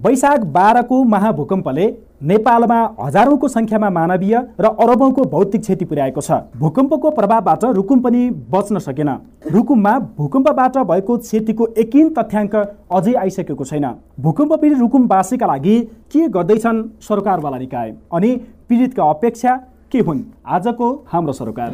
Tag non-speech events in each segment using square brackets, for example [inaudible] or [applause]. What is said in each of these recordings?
वैशाख बाह्रको महाभूकम्पले नेपालमा हजारौँको सङ्ख्यामा मानवीय र अरबौँको भौतिक क्षति पुर्याएको छ। भूकम्पको प्रभावबाट रुकुम पनि बच्न सकेन। रुकुममा भूकम्पबाट भएको क्षतिको एकिन तथ्याङ्क अझै आइसकेको छैन। भूकम्प पीडित रुकुमवासीका लागि के गर्दैछन् सरकारवाला निकाय? अनि पीडितका अपेक्षा के हुन्? आजको हाम्रो सरकार।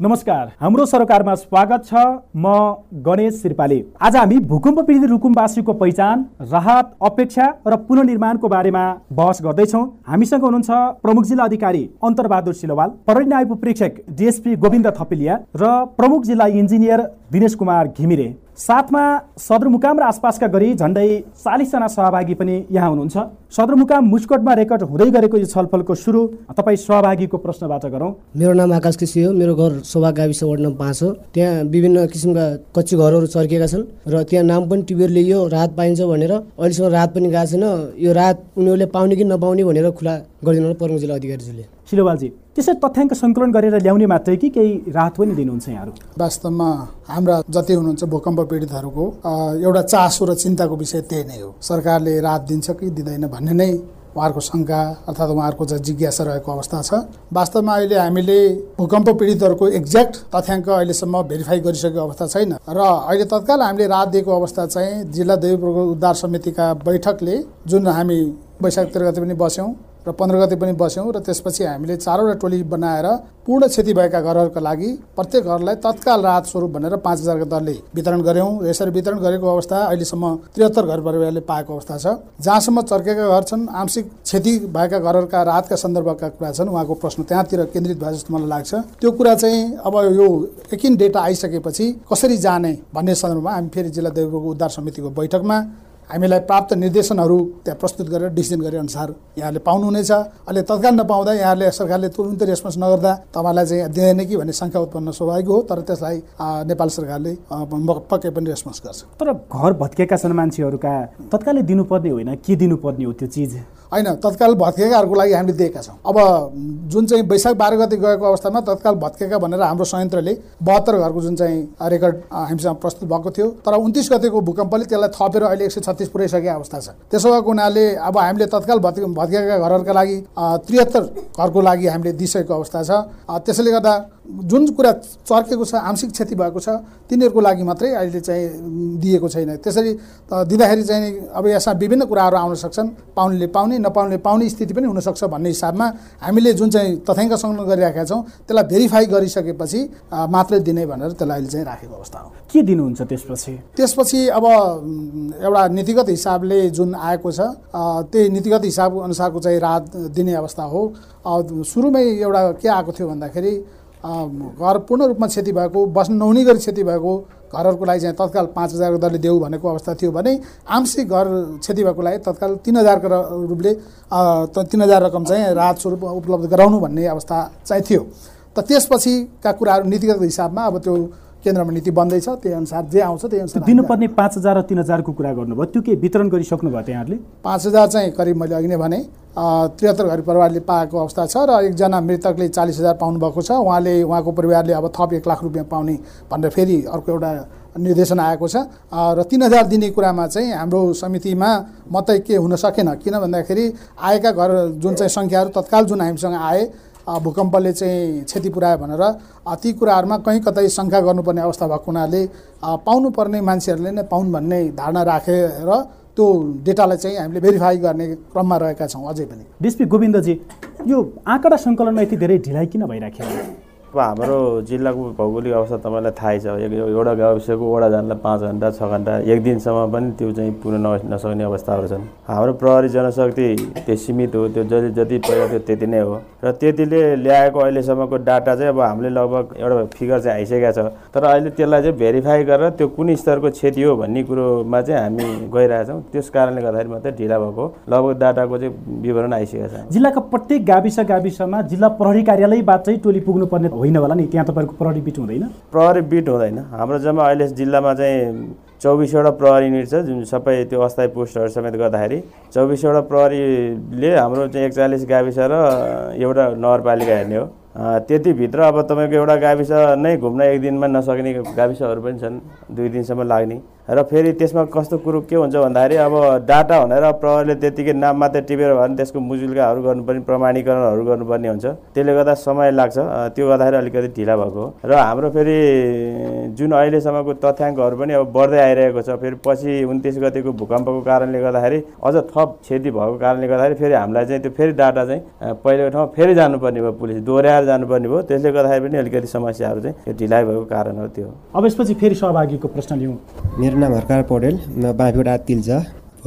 नमस्कार हाम्रो सरकारमा स्वागत छ म गणेश सिरपाली। आज हामी भूकम्प पीडित रुकुमवासीको पहिचान राहत अपेक्षा र पुनर्निर्माणको बारेमा बहस गर्दैछौँ। हामीसँग हुनुहुन्छ प्रमुख जिल्ला अधिकारी अन्तरबहादुर सिलोवाल प्रहरी न्याय प्रेक्षक डिएसपी गोविन्द थपेलिया र प्रमुख जिल्ला इन्जिनियर दिनेश कुमार घिमिरे। साथमा सदरमुकाम र आसपासका गरी झन्डै चालिसजना सहभागी पनि यहाँ हुनुहुन्छ। सदरमुकाम मुस्कोटमा रेकर्ड हुँदै गरेको यो छलफलको सुरु तपाईँ सहभागीको प्रश्नबाट गरौँ। मेरो नाम आकाश कृषि हो मेरो घर शोभा गाविस वार्ड नम्बर पाँच हो। त्यहाँ विभिन्न किसिमका कच्ची घरहरू चर्किएका छन् र त्यहाँ नाम पनि टिभीहरूले यो राहत पाइन्छ भनेर। अहिलेसम्म राहत पनि गएको छैन। यो राहत उनीहरूले पाउने कि नपाउने भनेर खुला गरिदिनु प्रमुख जिल्ला अधिकारीज्यूले शिलोवालजी त्यसै तथ्याङ्क सङ्कलन गरेर ल्याउने मात्रै कि केही राहत पनि दिनुहुन्छ यहाँहरू? वास्तवमा हाम्रा जति हुनुहुन्छ भूकम्प पीडितहरूको एउटा चासो र चिन्ताको विषय त्यही नै हो। सरकारले राहत दिन्छ कि दिँदैन भन्ने नै उहाँहरूको शङ्का अर्थात् उहाँहरूको जिज्ञासा रहेको अवस्था छ। वास्तवमा अहिले हामीले भूकम्प पीडितहरूको एक्ज्याक्ट तथ्याङ्क अहिलेसम्म भेरिफाई गरिसकेको अवस्था छैन। र अहिले तत्काल हामीले राहत दिएको अवस्था चाहिँ जिल्ला दैव उद्धार समितिका बैठकले जुन हामी वैशाख तेह्र गते पनि बस्यौँ र पन्ध्र गते पनि बस्यौँ र त्यसपछि हामीले चारवटा टोली बनाएर पूर्ण क्षति भएका घरहरूका लागि प्रत्येक घरलाई तत्काल राहत स्वरूप भनेर पाँच हजारको दरले वितरण गऱ्यौँ र यसरी वितरण गरेको अवस्था अहिलेसम्म त्रिहत्तर घर परिवारले पाएको अवस्था छ। जहाँसम्म चर्केका घर छन् आंशिक क्षति भएका घरहरूका राहतका सन्दर्भका कुरा छन् उहाँको प्रश्न त्यहाँतिर केन्द्रित भए जस्तो मलाई लाग्छ। त्यो कुरा चाहिँ अब यो एकिन डेटा आइसकेपछि कसरी जाने भन्ने सन्दर्भमा हामी फेरि जिल्ला दैवको उद्धार समितिको बैठकमा हामीलाई प्राप्त निर्देशनहरू त्यहाँ प्रस्तुत गरेर डिसिजन गरे अनुसार यहाँले पाउनुहुनेछ। अहिले तत्काल नपाउँदा यहाँले सरकारले तुरुन्तै रेस्पोन्स नगर्दा तपाईँलाई चाहिँ दिँदैन कि भन्ने शङ्का उत्पन्न स्वाभाविक हो तर त्यसलाई नेपाल सरकारले पक्कै पनि रेस्पोन्स गर्छ। तर घर भत्किएका छन् मान्छेहरूका तत्कालै दिनुपर्ने होइन के दिनुपर्ने हो त्यो चिज? होइन तत्काल भत्केकाहरूको लागि हामीले दिएका छौँ। अब जुन चाहिँ वैशाख बाह्र गते गएको अवस्थामा तत्काल भत्केका भनेर हाम्रो संयन्त्रले बहत्तर घरको जुन चाहिँ रेकर्ड हामीसँग प्रस्तुत भएको थियो तर उन्तिस गतेको भूकम्पले त्यसलाई थपेर अहिले एक सय छत्तिस पुऱ्याइसकेको अवस्था छ। त्यसो भएको हुनाले अब हामीले तत्काल भत्के भत्केका घरहरूका लागि त्रिहत्तर घरको लागि हामीले दिइसकेको अवस्था छ। त्यसैले गर्दा जुन कुरा चर्केको छ आंशिक क्षति भएको छ तिनीहरूको लागि मात्रै अहिले चाहिँ दिएको छैन। त्यसरी दिँदाखेरि चाहिँ अब यसमा विभिन्न कुराहरू आउन सक्छन् पाउनेले पाउने नपाउनेले पाउने स्थिति पनि हुनसक्छ भन्ने हिसाबमा हामीले जुन चाहिँ तथ्याङ्क सङ्कलन गरिराखेका छौँ त्यसलाई भेरिफाई गरिसकेपछि मात्रै दिने भनेर त्यसलाई अहिले चाहिँ राखेको अवस्था हो। के दिनुहुन्छ त्यसपछि? त्यसपछि अब एउटा नीतिगत हिसाबले जुन आएको छ त्यही नीतिगत हिसाब अनुसारको चाहिँ राहत दिने अवस्था हो। सुरुमै एउटा के आएको थियो भन्दाखेरि घर पूर्ण रूपमा क्षति भएको बस्न नहुने गरी क्षति भएको घरहरूको लागि चाहिँ तत्काल पाँच हजारको दरले देऊ भनेको अवस्था थियो भने आंशिक घर क्षति भएको लागि तत्काल तिन हजारको रूपले तिन हजार रकम चाहिँ राहत स्वरूप उपलब्ध गराउनु भन्ने अवस्था चाहिँ थियो। त त्यसपछिका कुराहरू नीतिगत हिसाबमा अब त्यो केन्द्रमा नीति बन्दैछ त्यही अनुसार जे आउँछ त्यही अनुसार दिनुपर्ने पाँच हजार र तिन हजारको कुरा गर्नुभयो। त्यो के वितरण गरिसक्नु भयो यहाँहरूले पाँच हजार चाहिँ करिब मैले अघि नै भने त्रिहत्तर घर परिवारले पाएको अवस्था छ र एकजना मृतकले चालिस हजार पाउनुभएको छ। उहाँले उहाँको परिवारले अब थप एक लाख रुपियाँ पाउने भनेर फेरि अर्को एउटा निर्देशन आएको छ। र तिन हजार दिने कुरामा चाहिँ हाम्रो समितिमा मात्रै के हुन सकेन। किन भन्दाखेरि आएका घर जुन चाहिँ सङ्ख्याहरू तत्काल जुन हामीसँग आए भूकम्पले चाहिँ क्षति पुऱ्यायो भनेर ती कुराहरूमा कहीँ कतै शङ्का गर्नुपर्ने अवस्था भएको हुनाले पाउनुपर्ने मान्छेहरूले नै पाउन् भन्ने धारणा राखेर त्यो डेटालाई चाहिँ हामीले भेरिफाई गर्ने क्रममा रहेका छौँ अझै पनि। डिएसपी गोविन्दजी यो आँकडा सङ्कलनमा यति धेरै ढिलाइ किन भइराखेको? अब हाम्रो जिल्लाको भौगोलिक अवस्था तपाईँलाई थाहै छ। एउटा गाविसको वडा जानलाई पाँच घन्टा छ घन्टा एक दिनसम्म पनि त्यो चाहिँ पुग्न नसक्ने अवस्थाहरू छन्। हाम्रो प्रहरी जनशक्ति त्यो सीमित हो त्यो जति जति पहिला थियो त्यति नै हो। र त्यतिले ल्याएको अहिलेसम्मको डाटा चाहिँ अब हामीले लगभग एउटा फिगर चाहिँ आइसकेका छ। तर अहिले त्यसलाई चाहिँ भेरिफाई गरेर त्यो कुन स्तरको क्षति हो भन्ने कुरोमा चाहिँ हामी गइरहेछौँ त्यस कारणले गर्दाखेरि मात्रै ढिला भएको हो। लगभग डाटाको चाहिँ विवरण आइसकेको छ। जिल्लाका प्रत्येक गाविस गाविसमा जिल्ला प्रहरी कार्यालयबाटै टोली पुग्नुपर्ने होइन होला नि? त्यहाँ तपाईँहरूको प्रहरी बिट हुँदैन? प्रहरी बिट हुँदैन। हाम्रो जम्मा अहिले जिल्लामा चाहिँ चौबिसवटा प्रहरी युनिट छ जुन सबै त्यो अस्थायी पोस्टहरू समेत गर्दाखेरि। चौबिसवटा प्रहरीले हाम्रो चाहिँ एकचालिस गाविस र एउटा नगरपालिका हेर्ने हो। त्यतिभित्र अब तपाईँको एउटा गाविस नै घुम्न एक दिनमा नसक्ने गाविसहरू पनि छन् दुई दिनसम्म लाग्ने। र फेरि त्यसमा कस्तो कुरो के हुन्छ भन्दाखेरि अब डाटा भनेर प्रहरीले त्यतिकै नाम मात्रै टिपेर भयो भने त्यसको मुजुल्काहरू गर्नुपर्ने प्रमाणीकरणहरू गर्नुपर्ने हुन्छ। त्यसले गर्दा समय लाग्छ। त्यो गर्दाखेरि अलिकति ढिला भएको हो। र हाम्रो फेरि जुन अहिलेसम्मको तथ्याङ्कहरू पनि अब बढ्दै आइरहेको छ फेरि पछि उन्तिस गतिको भूकम्पको कारणले गर्दाखेरि अझ थप क्षति भएको कारणले गर्दाखेरि फेरि हामीलाई चाहिँ त्यो फेरि डाटा चाहिँ पहिलेको ठाउँमा फेरि जानुपर्ने भयो पुलिस दोहोऱ्याएर जानुपर्ने भयो। त्यसले गर्दाखेरि पनि अलिकति समस्याहरू चाहिँ त्यो ढिलाइ भएको कारण हो त्यो। अब यसपछि फेरि सहभागीको प्रश्न लिउँ। मेरो नाम हर्कार पौडेल म बाँफीबाट तिल्छ।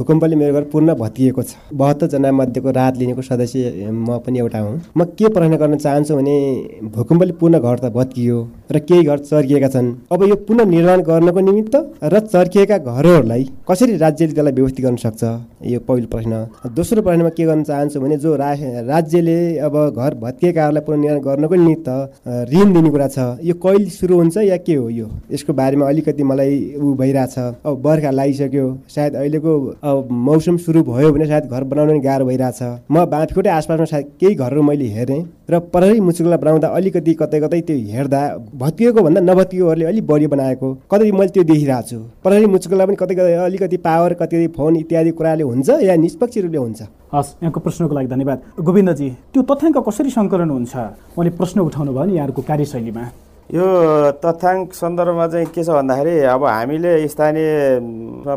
भूकम्पले मेरो घर पूर्ण भत्किएको छ। बहत्तरजना मध्येको राहत लिनेको सदस्य म पनि एउटा हुँ। म के प्रश्न गर्न चाहन्छु भने भूकम्पले पूर्ण घर त भत्कियो र केही घर चर्किएका छन्। अब यो पुनर्निर्माण गर्नको निमित्त र चर्किएका घरहरूलाई कसरी राज्यले त्यसलाई व्यवस्थित गर्न सक्छ? यो पहिलो प्रश्न। दोस्रो प्रश्नमा के गर्न चाहन्छु भने जो राज्यले अब घर भत्किएकाहरूलाई पुनर्निर्माण गर्नको निमित्त ऋण दिने कुरा छ यो कहिले सुरु हुन्छ या के हो यो? यसको बारेमा अलिकति मलाई ऊ भइरहेछ। अब बर्खा लागिसक्यो। सायद अहिलेको मौसम सुरु भयो भने सायद घर बनाउन पनि गाह्रो भइरहेछ। म बाँफीकोटै आसपासमा सायद केही घरहरू मैले हेरेँ र प्रहरी मुचुकला बनाउँदा अलिकति कतै कतै त्यो हेर्दा भत्किएको भन्दा नभत्किएकोहरूले अलिक बढी बनाएको। कतै मैले त्यो देखिरहेको छु। प्रहरी मुचुकला पनि कतै कतै अलिकति पावर कति फोन इत्यादि कुराले हुन्छ या निष्पक्ष रूपले हुन्छ? हस् यहाँको प्रश्नको लागि धन्यवाद। गोविन्दजी त्यो तथ्याङ्क कसरी सङ्कलन हुन्छ? उहाँले प्रश्न उठाउनु भयो नि यहाँको कार्यशैलीमा। यो तथ्याङ्क सन्दर्भमा चाहिँ के छ भन्दाखेरि अब हामीले स्थानीय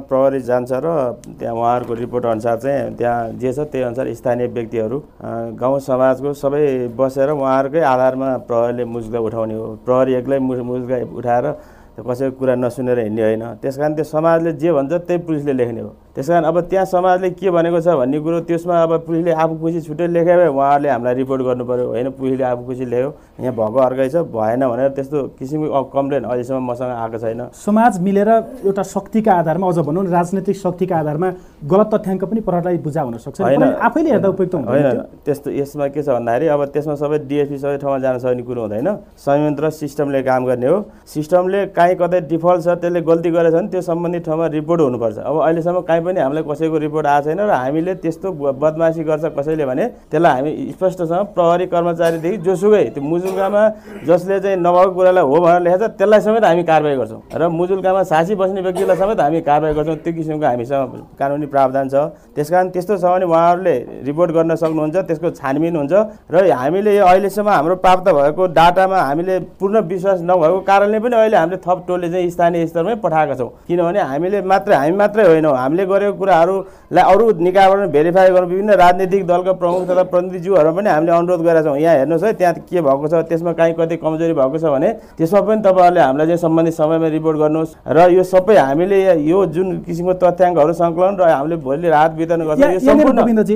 प्रहरी जान्छ र त्यहाँ उहाँहरूको रिपोर्ट अनुसार चाहिँ त्यहाँ जे छ त्यही अनुसार स्थानीय व्यक्तिहरू गाउँ समाजको सबै बसेर उहाँहरूकै आधारमा प्रहरीले मुजुल्का उठाउने हो। प्रहरी एक्लै मु मुजुल्का उठाएर कसैको कुरा नसुनेर हिँड्ने होइन। त्यस कारण त्यो समाजले जे भन्छ त्यही पुलिसले लेख्ने हो। त्यस कारण अब त्यहाँ समाजले के भनेको छ भन्ने कुरो त्यसमा अब पुलिसले आफू खुसी छुट्टै लेख्यो भए उहाँहरूले हामीलाई रिपोर्ट गर्नु पऱ्यो होइन पुलिसले आफू खुसी लेख्यो। यहाँ भएको अर्कै छ भएन भनेर त्यस्तो किसिमको कम्प्लेन अहिलेसम्म मसँग आएको छैन। समाज मिलेर एउटा शक्तिका आधारमा अझ भनौँ न राजनैतिक शक्तिका आधारमा गलत तथ्याङ्क पनि प्रहरलाई बुझा हुन सक्छ। होइन। आफैले हेर्दा उपयुक्त होइन त्यो। त्यस्तो यसमा के छ भन्दाखेरि अब त्यसमा सबै डिएसपी सबै ठाउँमा जान सक्ने कुरो हुँदैन। संयन्त्र सिस्टमले काम गर्ने हो। सिस्टमले काहीँ कतै डिफल्ट छ त्यसले गल्ती गरेछ भने त्यो सम्बन्धित ठाउँमा रिपोर्ट हुनुपर्छ। अब अहिलेसम्म काहीँ पनि हामीलाई कसैको रिपोर्ट आएको छैन र हामीले त्यस्तो बदमासी गर्छ कसैले भने त्यसलाई हामी स्पष्टसँग प्रहरी कर्मचारीदेखि जोसुकै त्यो मुजुल्कामा जसले चाहिँ नभएको कुरालाई हो भनेर लेखेको छ त्यसलाई समेत हामी कारवाही गर्छौँ। र मुजुल्कामा सासी बस्ने व्यक्तिलाई समेत हामी कारवाही गर्छौँ। त्यो किसिमको हामीसँग कानुनी प्रावधान छ। त्यस कारण त्यस्तो छ भने उहाँहरूले रिपोर्ट गर्न सक्नुहुन्छ त्यसको छानबिन हुन्छ र हामीले अहिलेसम्म हाम्रो प्राप्त भएको डाटामा हामीले पूर्ण विश्वास नभएको कारणले पनि अहिले हामीले थप टोलले चाहिँ स्थानीय स्तरमै पठाएका छौँ। किनभने हामीले मात्रै हामी मात्रै होइनौँ। हामीले गरेको कुराहरूलाई अरू निकायबाट भेरिफाई गर्नु विभिन्न राजनीतिक दलका प्रमुख तथा प्रतिनिधिज्यूहरूमा पनि हामीले अनुरोध गरेका छौँ। यहाँ हेर्नुहोस् है त्यहाँ के भएको छ त्यसमा काहीँ कतै कमजोरी भएको छ भने त्यसमा पनि तपाईँहरूले हामीलाई चाहिँ सम्बन्धित समयमा रिपोर्ट गर्नुहोस्। र यो सबै हामीले यो जुन किसिमको तथ्याङ्कहरू सङ्कलन र हामीले भोलि राहत वितरण गर्छौँ गोविन्दजी।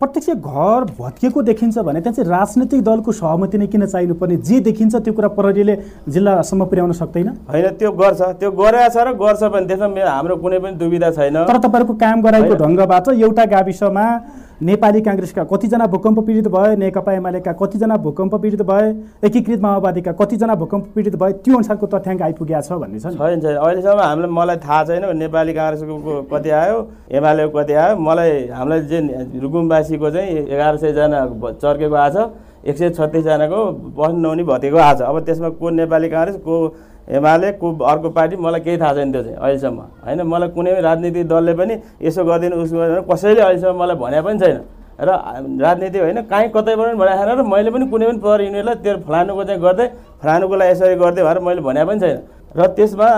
प्रत्यक्ष घर भत्किएको देखिन्छ भने त्यहाँ चाहिँ राजनैतिक दलको सहमति नै किन चाहिनुपर्ने जे देखिन्छ त्यो कुरा प्रहरीले जिल्लासम्म पुर्याउन सक्दैन। होइन त्यो गर्छ। त्यो गरेको छ र गर्छ पनि। त्यसमा मेरो हाम्रो कुनै पनि दुविधा छैन। तर तपाईँहरूको काम गराएको। ढङ्गबाट एउटा गाविसमा नेपाली काङ्ग्रेसका कतिजना भूकम्प पीडित भए नेकपा एमालेका कतिजना भूकम्प पीडित भए एकीकृत माओवादीका कतिजना भूकम्प पीडित भए त्यो अनुसारको तथ्याङ्क आइपुगेको छ भन्ने छ छैन छैन। अहिलेसम्म हामीलाई मलाई थाहा छैन नेपाली काङ्ग्रेसको कति आयो एमालेको कति आयो। मलाई हामीलाई जे रुकुमवासीको चाहिँ एघार सयजना चर्केको आएको छ एक सय छत्तिसजनाको बस्नु नहुने भत्केको आएको छ अब त्यसमा को नेपाली काङ्ग्रेस को एमाले को अर्को पार्टी मलाई केही थाहा छैन त्यो चाहिँ अहिलेसम्म। होइन मलाई कुनै पनि राजनीतिक दलले पनि यसो गरिदिनु उसो गरिदिनु कसैले अहिलेसम्म मलाई भने पनि छैन। र राजनीति होइन काहीँ कतैबाट पनि भनेको छैन र मैले पनि कुनै पनि प्रहरी युनिटलाई त्यो फलानुको चाहिँ गर्दै फलानुकोलाई यसरी गर्दै भनेर मैले भने पनि छैन। र त्यसमा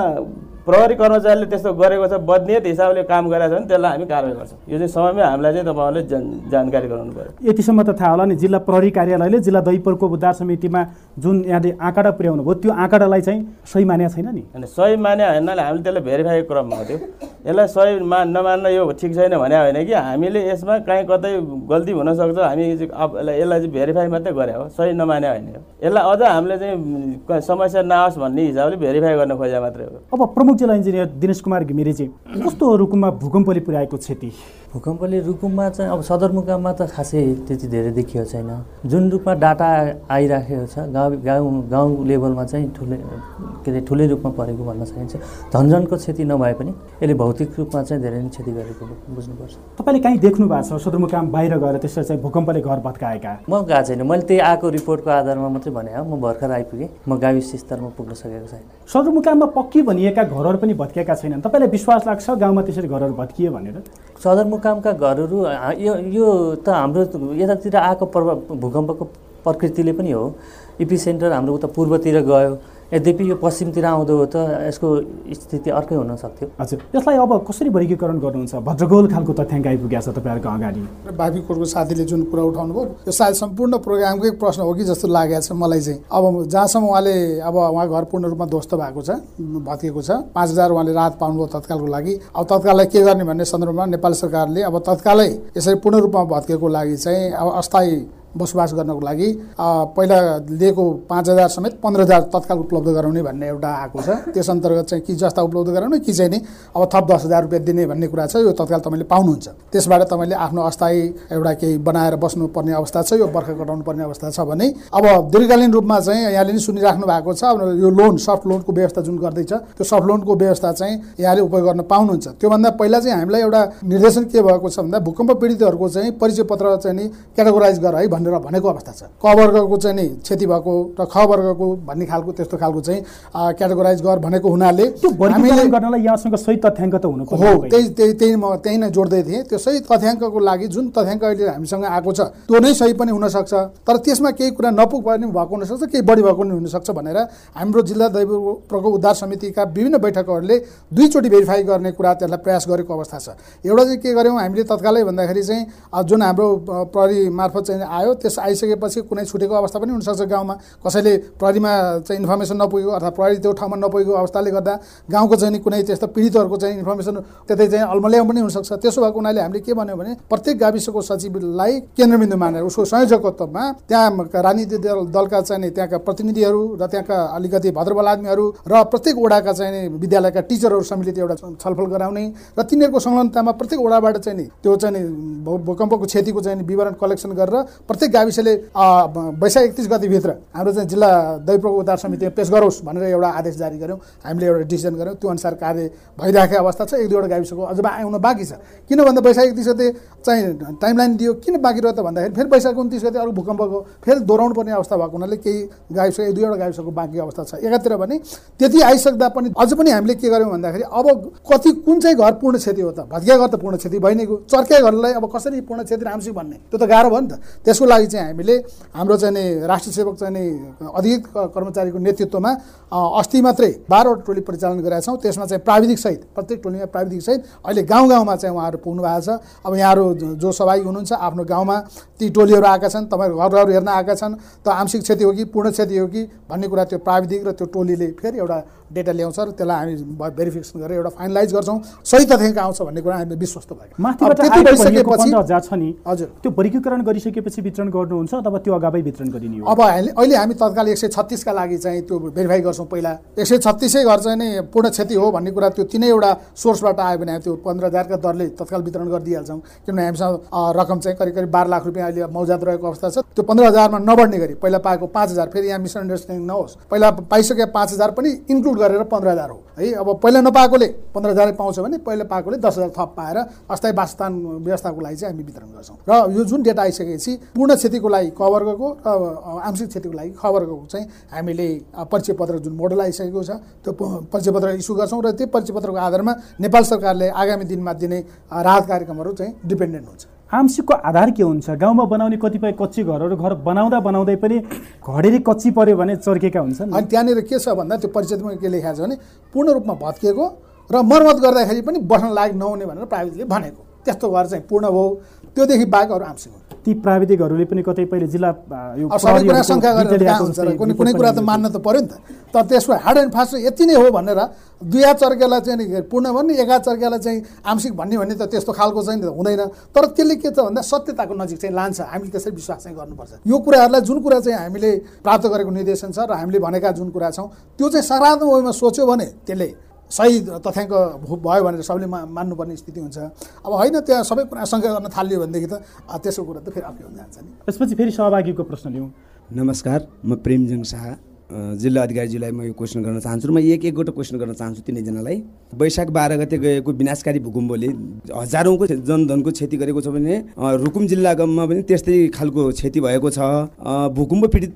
प्रहरी कर्मचारीले त्यस्तो गरेको छ बदनियत हिसाबले काम गरेको छ भने त्यसलाई हामी कारवाही गर्छौँ। यो चाहिँ समयमै हामीलाई चाहिँ तपाईँहरूले जान जानकारी गराउनु पऱ्यो यतिसम्म त थाहा होला नि जिल्ला प्रहरी कार्यालयले जिल्ला दैपरको उद्धार समितिमा जुन यहाँले आँकडा पुर्याउनु भयो त्यो आँकडालाई चाहिँ सही मानेको छैन नि? अनि सही माने होइनले हामीले त्यसलाई भेरिफाईको क्रममा हो त्यो यसलाई सही मा नमान्न यो ठिक छैन भने होइन कि? हामीले यसमा काहीँ कतै गल्ती हुनसक्छ हामी चाहिँ अब यसलाई यसलाई चाहिँ भेरिफाई मात्रै गरे हो सही नमाने होइन। यसलाई अझ हामीले चाहिँ समस्या नआओस् भन्ने हिसाबले भेरिफाई गर्न खोजे मात्रै हो। अब प्रमुख जिल्ला इन्जिनियर दिनेश कुमार घिमिरेजी कस्तो हो रुकुममा भूकम्पले पुर्याएको क्षति? भूकम्पले रुकुममा चाहिँ अब सदरमुकाममा त खासै त्यति धेरै देखिएको छैन। जुन रूपमा डाटा आइराखेको छ गाउँ गाउँ गाउँ लेभलमा चाहिँ ठुलै के अरे ठुलै रूपमा परेको भन्न सकिन्छ। झन्झनको क्षति नभए पनि यसले भौतिक रूपमा चाहिँ धेरै नै क्षति गरेको बुझ्नुपर्छ। तपाईँले काहीँ देख्नु भएको छ सदरमुकाम बाहिर गएर त्यसरी चाहिँ भूकम्पले घर भत्काएका? म गएको छैन। मैले त्यही आएको रिपोर्टको आधारमा मात्रै भने हो। म भर्खर आइपुगेँ। म गाविस स्तरमा पुग्न सकेको छैन। सदरमुकाममा पक्की भनिएका घरहरू पनि भत्किएका छैनन्। तपाईँलाई विश्वास लाग्छ गाउँमा त्यसरी घरहरू भत्किए भनेर? सदरमुकामका घरहरू यो यो त हाम्रो यतातिर आएको प्रभाव भूकम्पको प्रकृतिले पनि हो। इपी सेन्टर हाम्रो उता पूर्वतिर गयो। यद्यपि यो पश्चिमतिर आउँदो हो त यसको स्थिति अर्कै हुन सक्थ्यो हजुर। यसलाई अब कसरी वर्गीकरण गर्नुहुन्छ? भद्रगोल खालको तथ्याङ्क आइपुगेको छ तपाईँहरूको अगाडि। र बाबी कोटको साथीले जुन कुरा उठाउनु भयो यो सायद सम्पूर्ण प्रोग्रामकै प्रश्न हो कि जस्तो लागेको छ मलाई चाहिँ। अब जहाँसम्म उहाँले अब उहाँ घर पूर्ण रूपमा ध्वस्त भएको छ भत्किएको छ पाँच हजार उहाँले राहत पाउनुभयो तत्कालको लागि। अब तत्काललाई के गर्ने भन्ने सन्दर्भमा नेपाल सरकारले अब तत्कालै यसरी पूर्ण रूपमा भत्किएको लागि चाहिँ अब अस्थायी बसोबास गर्नको लागि पहिला लिएको पाँच हजार समेत पन्ध्र हजार तत्काल उपलब्ध गराउने भन्ने एउटा आएको छ। त्यस अन्तर्गत चाहिँ कि जस्ता उपलब्ध गराउने कि चाहिँ नि अब थप दस हजार रुपियाँ दिने भन्ने कुरा छ यो तत्काल तपाईँले पाउनुहुन्छ। त्यसबाट तपाईँले आफ्नो अस्थायी एउटा केही बनाएर बस्नुपर्ने अवस्था छ यो बर्खा कटाउनु पर्ने अवस्था छ भने। अब दीर्घकालीन रूपमा चाहिँ यहाँले नि सुनिराख्नु भएको छ यो लोन सफ्ट लोनको व्यवस्था जुन गर्दैछ त्यो सफ्ट लोनको व्यवस्था चाहिँ यहाँले उपयोग गर्न पाउनुहुन्छ। त्योभन्दा पहिला चाहिँ हामीलाई एउटा निर्देशन के भएको छ भन्दा भूकम्प पीडितहरूको चाहिँ परिचय पत्र चाहिँ नि क्याटेगोराइज गर है भनेर भनेको अवस्था छ। क वर्गको चाहिँ नि क्षति भएको र ख वर्गको भन्ने खालको त्यस्तो खालको चाहिँ क्याटेगोराइज गर भनेको हुनाले हामीले गर्नलाई यहाँसँग सही तथ्याङ्क त हुनु हो त्यही त्यही त्यही म त्यही नै जोड्दै थिएँ। त्यो सही तथ्याङ्कको लागि जुन तथ्याङ्क अहिले हामीसँग आएको छ त्यो नै सही पनि हुनसक्छ। तर त्यसमा केही कुरा नपुग पनि भएको हुनसक्छ केही बढी भएको पनि हुनसक्छ भनेर हाम्रो जिल्ला दैव प्रको उद्धार समितिका विभिन्न बैठकहरूले दुईचोटि भेरिफाई गर्ने कुरा त्यसलाई प्रयास गरेको अवस्था छ। एउटा चाहिँ के गर्यौँ हामीले तत्कालै भन्दाखेरि चाहिँ जुन हाम्रो प्रहरी मार्फत चाहिँ आयो त्यस आइसकेपछि कुनै छुटेको अवस्था पनि हुनसक्छ गाउँमा। कसैले प्रहरीमा चाहिँ इन्फर्मेसन नपुगेको अर्थात् प्रहरी त्यो ठाउँमा नपुगेको अवस्थाले गर्दा गाउँको चाहिँ कुनै त्यस्तो पीडितहरूको चाहिँ इन्फर्मेसन त्यतै चाहिँ अल्मल्याउँ पनि हुनसक्छ। त्यसो भएको हुनाले हामीले के भन्यो भने प्रत्येक गाविसको सचिवलाई केन्द्रबिन्दु मानेर उसको संयोजकत्वमा त्यहाँ राजनीतिक दल दलका चाहिँ त्यहाँका प्रतिनिधिहरू र त्यहाँका अलिकति भद्रबल आदमीहरू र प्रत्येक वडाका चाहिँ विद्यालयका टिचरहरू सम्मिलित एउटा छलफल गराउने र तिनीहरूको संलग्नतामा प्रत्येक वडाबाट चाहिँ त्यो चाहिँ भूकम्पको क्षतिको चाहिँ विवरण कलेक्सन गरेर प्रत्येक गाविसले अ, वैशाख एकतिस गतिभित्र हाम्रो चाहिँ जिल्ला दैप्रको उद्धार समितिमा पेस गरोस् भनेर एउटा आदेश जारी गऱ्यौँ हामीले एउटा डिसिजन गऱ्यौँ त्यो अनुसार कार्य भइरहेको अवस्था छ। एक दुईवटा गाविसको अझ आउन बाँकी छ। किन भन्दा वैशाख एकतिस गते चाहिँ टाइमलाइन दियो किन बाँकी रह्यो त भन्दाखेरि फेरि वैशाख उन्तिस गते अरू भूकम्पको फेरि दोहोऱ्याउनु पर्ने अवस्था भएको हुनाले केही गाविस एक दुईवटा गाविसको बाँकी अवस्था छ। एकातिर भने त्यति आइसक्दा पनि अझ पनि हामीले के गर्यौँ भन्दाखेरि अब कति कुन चाहिँ घर पूर्ण क्षति हो त? भत्किया घर त पूर्ण क्षति भइ चर्किया घरलाई अब कसरी पूर्ण क्षति राम्रोसित भन्ने? त्यो त गाह्रो भयो नि त। त्यसको लागि चाहिँ हामीले हाम्रो चाहिँ नि राष्ट्र सेवक चाहिँ नि अधिक क- कर्मचारीको नेतृत्वमा अस्ति मात्रै बाह्रवटा टोली परिचालन गरेका छौँ। त्यसमा चाहिँ प्राविधिक सहित प्रत्येक टोलीमा प्राविधिक सहित अहिले गाउँ गाउँमा चाहिँ उहाँहरू पुग्नु भएको छ। अब यहाँहरू जो- सहभागी हुनुहुन्छ आफ्नो गाउँमा ती टोलीहरू आएका छन् तपाईँहरू घर घरहरू हेर्न आएका छन्। त आंशिक क्षति हो कि पूर्ण क्षति हो कि भन्ने कुरा त्यो प्राविधिक र त्यो टोलीले फेरि एउटा डेटा ल्याउँछ र त्यसलाई हामी भेरिफिकेसन गरेर एउटा फाइनलाइज गर्छौँ। सही तथ्याङ्क आउँछ भन्ने कुरा हामी विश्वस्त छ। नि हजुर। त्यो वर्गीकरण गरिसकेपछि वितरण गर्नुहुन्छ अथवा त्यो अगावै वितरण गरिने अब अहिले हामी तत्काल एक सय छत्तिसका लागि चाहिँ त्यो भेरिफाई गर्छौँ पहिला। एक सय छत्तिसै घर चाहिँ नि पूर्ण क्षति हो भन्ने कुरा त्यो तिनैवटा सोर्सबाट आयो भने त्यो पन्ध्र हजारका दरले तत्काल वितरण गरिदिइहाल्छौँ। किनभने हामीसँग रकम चाहिँ करिब करिब बाह्र लाख रुपियाँ अहिले मौजात रहेको अवस्था छ। त्यो पन्ध्र हजारमा नबढ्ने गरी पहिला पाएको पाँच हजार फेरि यहाँ मिसअन्डरस्ट्यान्डिङ नहोस्। पहिला पाइसके पाँच हजार पनि इन्क्लुड गरेर पन्ध्र हजार हो। है अब पहिला नपाएकोले पन्ध्र हजारै पाउँछ भने पहिला पाएकोले दस हजार थप पाएर अस्थायी वासस्थान व्यवस्थाको लागि चाहिँ हामी वितरण गर्छौँ। र यो जुन डेटा आइसकेपछि पूर्ण क्षतिको लागि क वर्गको र आंशिक क्षतिको लागि ख वर्गको चाहिँ हामीले परिचय पत्र जुन मोडल आइसकेको छ त्यो परिचय पत्र इस्यु गर्छौँ र त्यो परिचय पत्रको आधारमा नेपाल सरकारले आगामी दिनमा दिने राहत कार्यक्रमहरू चाहिँ डिपेन्डेन्ट हुन्छ। आंशिकको आधार के हुन्छ? गाउँमा बनाउने कतिपय कच्ची घरहरू घर बनाउँदा बनाउँदै पनि घडेरी कच्ची पर्यो भने चर्केका हुन्छन्। अनि त्यहाँनिर के छ भन्दा त्यो परिचयमा के लेखाएको छ भने पूर्ण रूपमा भत्किएको र मर्मत गर्दाखेरि पनि बस्न लायक नहुने भनेर प्राविधिकले भनेको। त्यस्तो घर चाहिँ पूर्ण भयो। त्योदेखि बाहेक अरू आंशिक हो ती प्राविधिकहरूले पनि कतै पहिले जिल्ला यो अब सबै कुरा प्रहरीहरूको शङ्का गरेर विद्यालयको कहाँ हुन्छ र जस्तै कुनै कुनै कुरा त मान्न त पऱ्यो नि त। तर त्यसको हार्ड एन्ड फास्ट यति नै हो भनेर दुई हात चर्केलाई चाहिँ पूर्ण भन्ने एक चर्केलाई चाहिँ आंशिक भन्ने भने त त्यस्तो खालको चाहिँ हुँदैन। तर त्यसले के छ भन्दा सत्यताको नजिक चाहिँ लान्छ। हामीले त्यसरी विश्वास चाहिँ गर्नुपर्छ। यो कुराहरूलाई जुन कुरा चाहिँ हामीले प्राप्त गरेको निर्देशन छ र हामीले भनेका जुन कुरा छौँ त्यो चाहिँ सकारात्मक वेमा सोच्यो भने त्यसले सही तथ्याङ्क भो- भयो भनेर सबैले मा मान्नुपर्ने स्थिति हुन्छ। अब होइन त्यहाँ सबै कुरा शङ्का गर्न थालियो भनेदेखि त त्यसको कुरा त फेरि अर्कै हुन जान्छ नि। त्यसपछि फेरि सहभागीको प्रश्न लिउँ। नमस्कार म प्रेमजङ शाह। जिल्ला अधिकारीज्यूलाई म यो क्वेसन गर्न चाहन्छु र म एक एकवटा क्वेसन गर्न चाहन्छु तिनैजनालाई। वैशाख बाह्र गते गएको विनाशकारी भूकम्पले हजारौँको जनधनको क्षति गरेको छ भने रुकुम जिल्लामा पनि त्यस्तै खालको क्षति भएको छ। भूकम्प पीडित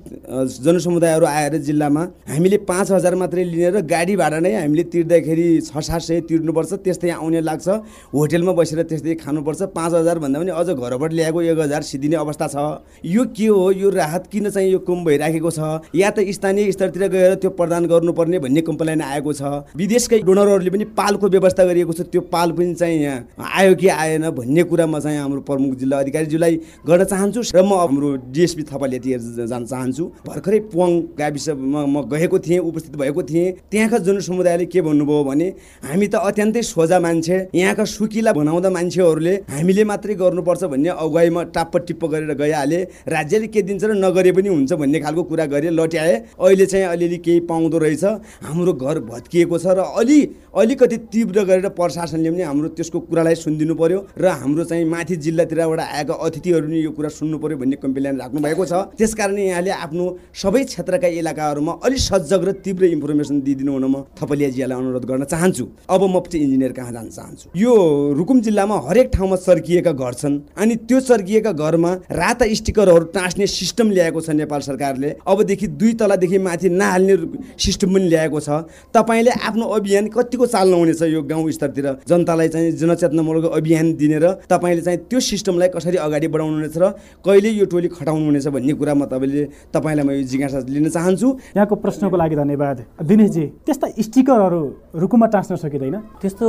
जनसमुदायहरू आएर जिल्लामा हामीले पाँच हजार मात्रै लिएर गाडी भाडा नै हामीले तिर्दाखेरि छ सात सय तिर्नुपर्छ त्यस्तै आउने लाग्छ। होटेलमा बसेर त्यस्तै खानुपर्छ। पाँच हजार भन्दा पनि अझ घरबाट ल्याएको एक हजार सिद्धिने अवस्था छ। यो के हो? यो राहत किन चाहिँ यो कम भइराखेको छ? या त स्थानीय स्तरतिर गएर त्यो प्रदान गर्नुपर्ने भन्ने कम्प्लेन आएको छ। विदेशकै डोनरहरूले पनि पालको व्यवस्था गरिएको छ। त्यो पाल पनि चाहिँ यहाँ आयो कि आएन भन्ने कुरा म चाहिँ हाम्रो प्रमुख जिल्ला अधिकारीज्यूलाई गर्न चाहन्छु र म हाम्रो डिएसपी थपालियातिर जान चाहन्छु। भर्खरै पुवाङ गाविसमा म गएको थिएँ उपस्थित भएको थिएँ। त्यहाँका जनसमुदायले के भन्नुभयो भने हामी त अत्यन्तै सोझा मान्छे यहाँका सुकिला बनाउँदा मान्छेहरूले हामीले मात्रै गर्नुपर्छ भन्ने अगुवाईमा टाप्प टिप्प गरेर गइहाले। राज्यले के दिन्छ र नगरे पनि हुन्छ भन्ने खालको कुरा गरे लट्याए। अहिले चाहिँ अलिअलि केही पाउँदो रहेछ। हाम्रो घर भत्किएको छ र अलि अलिकति तीव्र गरेर प्रशासनले पनि हाम्रो त्यसको कुरालाई सुनिदिनु पर्यो र हाम्रो चाहिँ माथि जिल्लातिरबाट आएका अतिथिहरू पनि यो कुरा सुन्नु पर्यो भन्ने कम्प्लेन राख्नु भएको छ। त्यस कारणले यहाँले आफ्नो सबै क्षेत्रका इलाकाहरूमा अलिक सजग र तीव्र इन्फर्मेसन दिइदिनु हुन म थपलियाजीलाई अनुरोध गर्न चाहन्छु। अब म चाहिँ इन्जिनियर कहाँ जान चाहन्छु? यो रुकुम जिल्लामा हरेक ठाउँमा चर्किएका घर छन् अनि त्यो चर्किएका घरमा राता स्टिकरहरू टाँस्ने सिस्टम ल्याएको छ नेपाल सरकारले। अबदेखि दुई तलादेखि माथि नहाल्ने सिस्टम पनि ल्याएको छ। तपाईँले आफ्नो अभियान कतिको चाल्नु हुनेछ यो गाउँ स्तरतिर? जनतालाई चाहिँ जनचेतनामूलक अभियान दिने र तपाईँले चाहिँ त्यो सिस्टमलाई कसरी अगाडि बढाउनु हुनेछ र कहिले यो टोली खटाउनु हुनेछ भन्ने कुरा म तपाईँले तपाईँलाई म यो जिज्ञासा लिन चाहन्छु। यहाँको प्रश्नको लागि धन्यवाद। दिनेशजी त्यस्ता स्टिकरहरू रुकुममा टाँस्न सकिँदैन? त्यस्तो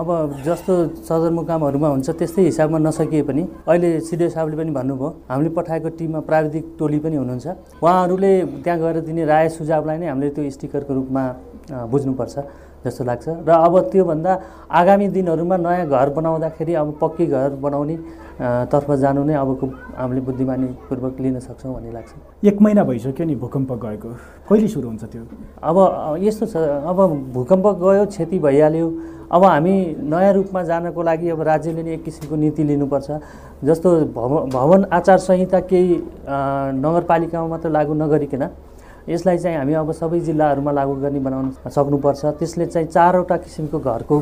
अब जस्तो सदरमुकामहरूमा हुन्छ त्यस्तै हिसाबमा नसकिए पनि अहिले सिडिओ साहबले पनि भन्नुभयो हामीले पठाएको टिममा प्राविधिक टोली पनि हुनुहुन्छ। उहाँहरूले त्यहाँ गएर दिने राय सुझावलाई नै हामीले त्यो स्टिकरको रूपमा बुझ्नुपर्छ जस्तो लाग्छ। र अब त्योभन्दा आगामी दिनहरूमा नयाँ घर बनाउँदाखेरि अब पक्की घर बनाउने तर्फ जानु नै अबको हामीले बुद्धिमानीपूर्वक लिन सक्छौँ भन्ने लाग्छ। एक महिना भइसक्यो नि भूकम्प गएको। कहिले सुरु हुन्छ त्यो? अब यस्तो छ अब भूकम्प गयो क्षति भइहाल्यो। अब हामी नयाँ रूपमा जानको लागि अब राज्यले नै एक किसिमको नीति लिनुपर्छ। जस्तो भव भवन आचार संहिता केही नगरपालिकामा मात्र लागू नगरिकन यसलाई चाहिँ हामी अब सबै जिल्लाहरूमा लागू गर्ने बनाउन सक्नुपर्छ। त्यसले चाहिँ चारवटा किसिमको घरको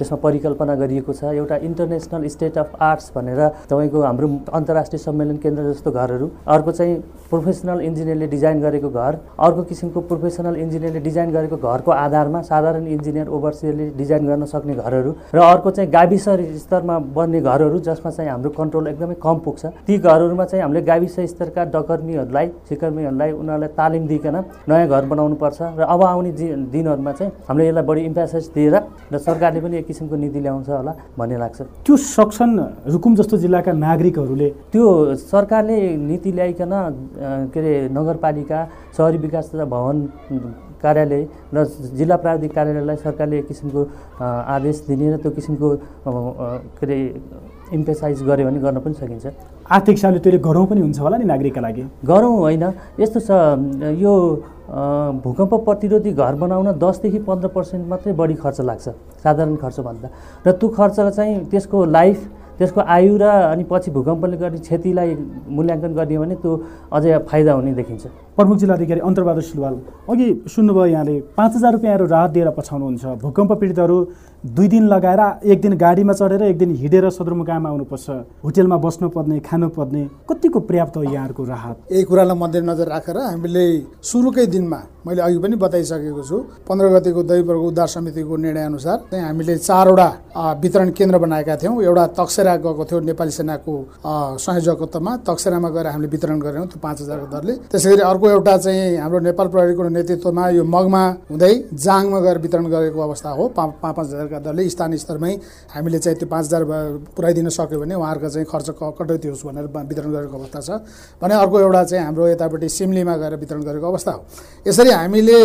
त्यसमा परिकल्पना गरिएको छ। एउटा इन्टरनेसनल स्टेट अफ आर्ट्स भनेर तपाईँको हाम्रो अन्तर्राष्ट्रिय सम्मेलन केन्द्र जस्तो घरहरू। अर्को चाहिँ प्रोफेसनल इन्जिनियरले डिजाइन गरेको घर। अर्को किसिमको प्रोफेसनल इन्जिनियरले डिजाइन गरेको घरको आधारमा साधारण इन्जिनियर ओभरसियरले डिजाइन गर्न सक्ने घरहरू। र अर्को चाहिँ गाविस स्तरमा बन्ने घरहरू जसमा चाहिँ हाम्रो कन्ट्रोल एकदमै कम पुग्छ। ती घरहरूमा चाहिँ हामीले गाविस स्तरका डकर्मीहरूलाई सिकर्मीहरूलाई उनीहरूलाई तालिम दिइकन नयाँ घर बनाउनु पर्छ र अब आउने दिनहरूमा चाहिँ हामीले यसलाई बढी इम्प्यासेस दिएर र सरकारले पनि एक किसिमको नीति ल्याउँछ होला भन्ने लाग्छ। त्यो सक्छन् रुकुम जस्तो जिल्लाका नागरिकहरूले त्यो सरकारले नीति ल्याइकन के अरे नगरपालिका सहरी विकास तथा भवन कार्यालय र जिल्ला प्राविधिक कार्यालयलाई सरकारले एक किसिमको आदेश दिने र त्यो किसिमको के अरे इम्पेसाइज गर्यो भने गर्न पनि सकिन्छ। आर्थिक हिसाबले त्यसले गरौँ पनि हुन्छ होला नि नागरिकका लागि। गरौँ होइन यस्तो छ यो भूकम्प प्रतिरोधी घर बनाउन दसदेखि पन्ध्र पर्सेन्ट मात्रै बढी खर्च लाग्छ साधारण खर्चभन्दा र त्यो खर्च चाहिँ त्यसको लाइफ त्यसको आयु र अनि पछि भूकम्पले गर्ने क्षतिलाई मूल्याङ्कन गर्ने हो भने त्यो अझै फाइदा हुने देखिन्छ। प्रमुख जिल्ला अधिकारी अन्तर्बहादुर सिलवाल अघि सुन्नुभयो यहाँले पाँच हजार रुपियाँहरू राहत दिएर पछाउनुहुन्छ। भूकम्प पीडितहरू दुई दिन लगाएर एक दिन गाडीमा चढेर एक दिन हिँडेर सदरमुकाममा आउनुपर्छ। होटेलमा बस्नुपर्ने खानुपर्ने कतिको पर्याप्त हो यहाँहरूको राहत? यही कुरालाई मध्यनजर राखेर हामीले सुरुकै दिनमा मैले अघि पनि बताइसकेको छु पन्ध्र गतिको दैवर्ग उद्धार समितिको निर्णयअनुसार चाहिँ हामीले चारवटा वितरण केन्द्र बनाएका थियौँ। एउटा तक्सेरा गएको थियो नेपाली सेनाको संयोजकत्वमा। तक्सेरामा गएर हामीले वितरण गरेनौँ त्यो पाँच हजारको दरले। त्यसै अर्को एउटा चाहिँ हाम्रो नेपाल प्रहरीको नेतृत्वमा यो मगमा हुँदै जाङमा गएर वितरण गरेको अवस्था हो। पाँच पाँच हजारका दरले स्थानीय स्तरमै हामीले चाहिँ त्यो पाँच हजार पुऱ्याइदिन सक्यो भने उहाँहरूको चाहिँ खर्च कटौती होस् भनेर वितरण गरेको अवस्था छ। भने अर्को एउटा चाहिँ हाम्रो यतापट्टि सिमलीमा गएर वितरण गरेको अवस्था हो। यसरी हामीले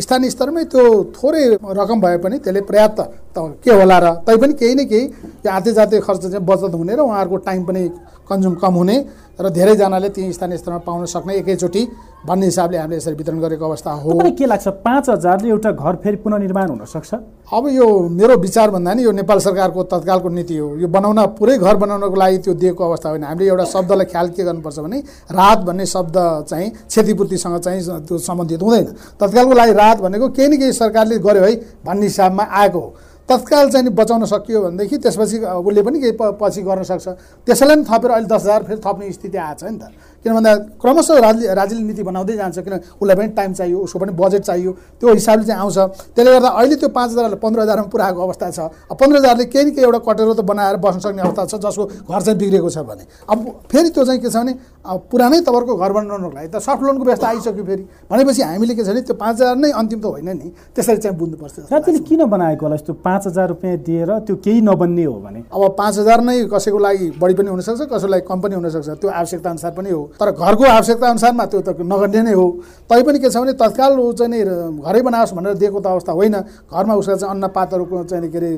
स्थानीय स्तरमै त्यो थोरै रकम भए पनि त्यसले पर्याप्त त के होला र तैपनि केही न केही यो आते जाते खर्च चाहिँ बचत हुने र उहाँहरूको टाइम पनि कन्ज्युम कम हुने र धेरैजनाले ती स्थानीय स्तरमा पाउन सक्ने एकैचोटि भन्ने हिसाबले हामीले यसरी वितरण गरेको अवस्था हो। के लाग्छ? पाँच हजारले एउटा घर फेरि पुनर्निर्माण हुनसक्छ अब यो मेरो विचार भन्दा नि यो नेपाल सरकारको तत्कालको नीति हो। यो बनाउन पुरै घर बनाउनको लागि त्यो दिएको अवस्था होइन। हामीले एउटा शब्दलाई ख्याल के गर्नुपर्छ भने राहत भन्ने शब्द चाहिँ क्षतिपूर्तिसँग चाहिँ त्यो सम्बन्धित हुँदैन। तत्कालको लागि राहत भनेको केही न केही सरकारले गर्यो है भन्ने हिसाबमा आएको हो। तत्काल चाहिँ बचाउन सकियो भनेदेखि त्यसपछि उसले पनि केही पछि गर्न सक्छ। त्यसैलाई पनि थपेर अहिले दस हजार फेरि थप्ने स्थिति आएको छ नि त। किन भन्दा क्रमशः राज्य राज्यले नीति बनाउँदै जान्छ किन उसलाई पनि टाइम चाहियो उसको पनि बजेट चाहियो। त्यो हिसाबले चाहिँ आउँछ। त्यसले गर्दा अहिले त्यो पाँच हजार पन्ध्र हजारमा पुऱ्याएको अवस्था छ। अब पन्ध्र हजारले केही न केही एउटा कटेरो त बनाएर बस्न सक्ने अवस्था छ जसको घर चाहिँ बिग्रेको छ भने। अब फेरि त्यो चाहिँ के छ भने अब पुरानै तपाईँको घर बनाउनको लागि त सफ्ट लोनको व्यवस्था आइसक्यो फेरि। भनेपछि हामीले के छ भने त्यो पाँच हजार नै अन्तिम त होइन नि। त्यसरी चाहिँ बुझ्नुपर्छ राज्यले। किन बनाएको होला? यस्तो पाँच हजार रुपियाँ दिएर त्यो केही नबन्ने हो भने। अब पाँच हजार नै कसैको लागि बढी पनि हुनसक्छ कसैको लागि कम पनि हुनसक्छ। त्यो आवश्यकता अनुसार पनि हो। तर घरको आवश्यकता अनुसारमा त्यो त नगर्ने नै हो। तैपनि के छ भने तत्काल ऊ चाहिँ घरै बनाओस् भनेर दिएको त अवस्था होइन। घरमा उसको चाहिँ अन्नपातहरूको चाहिँ के अरे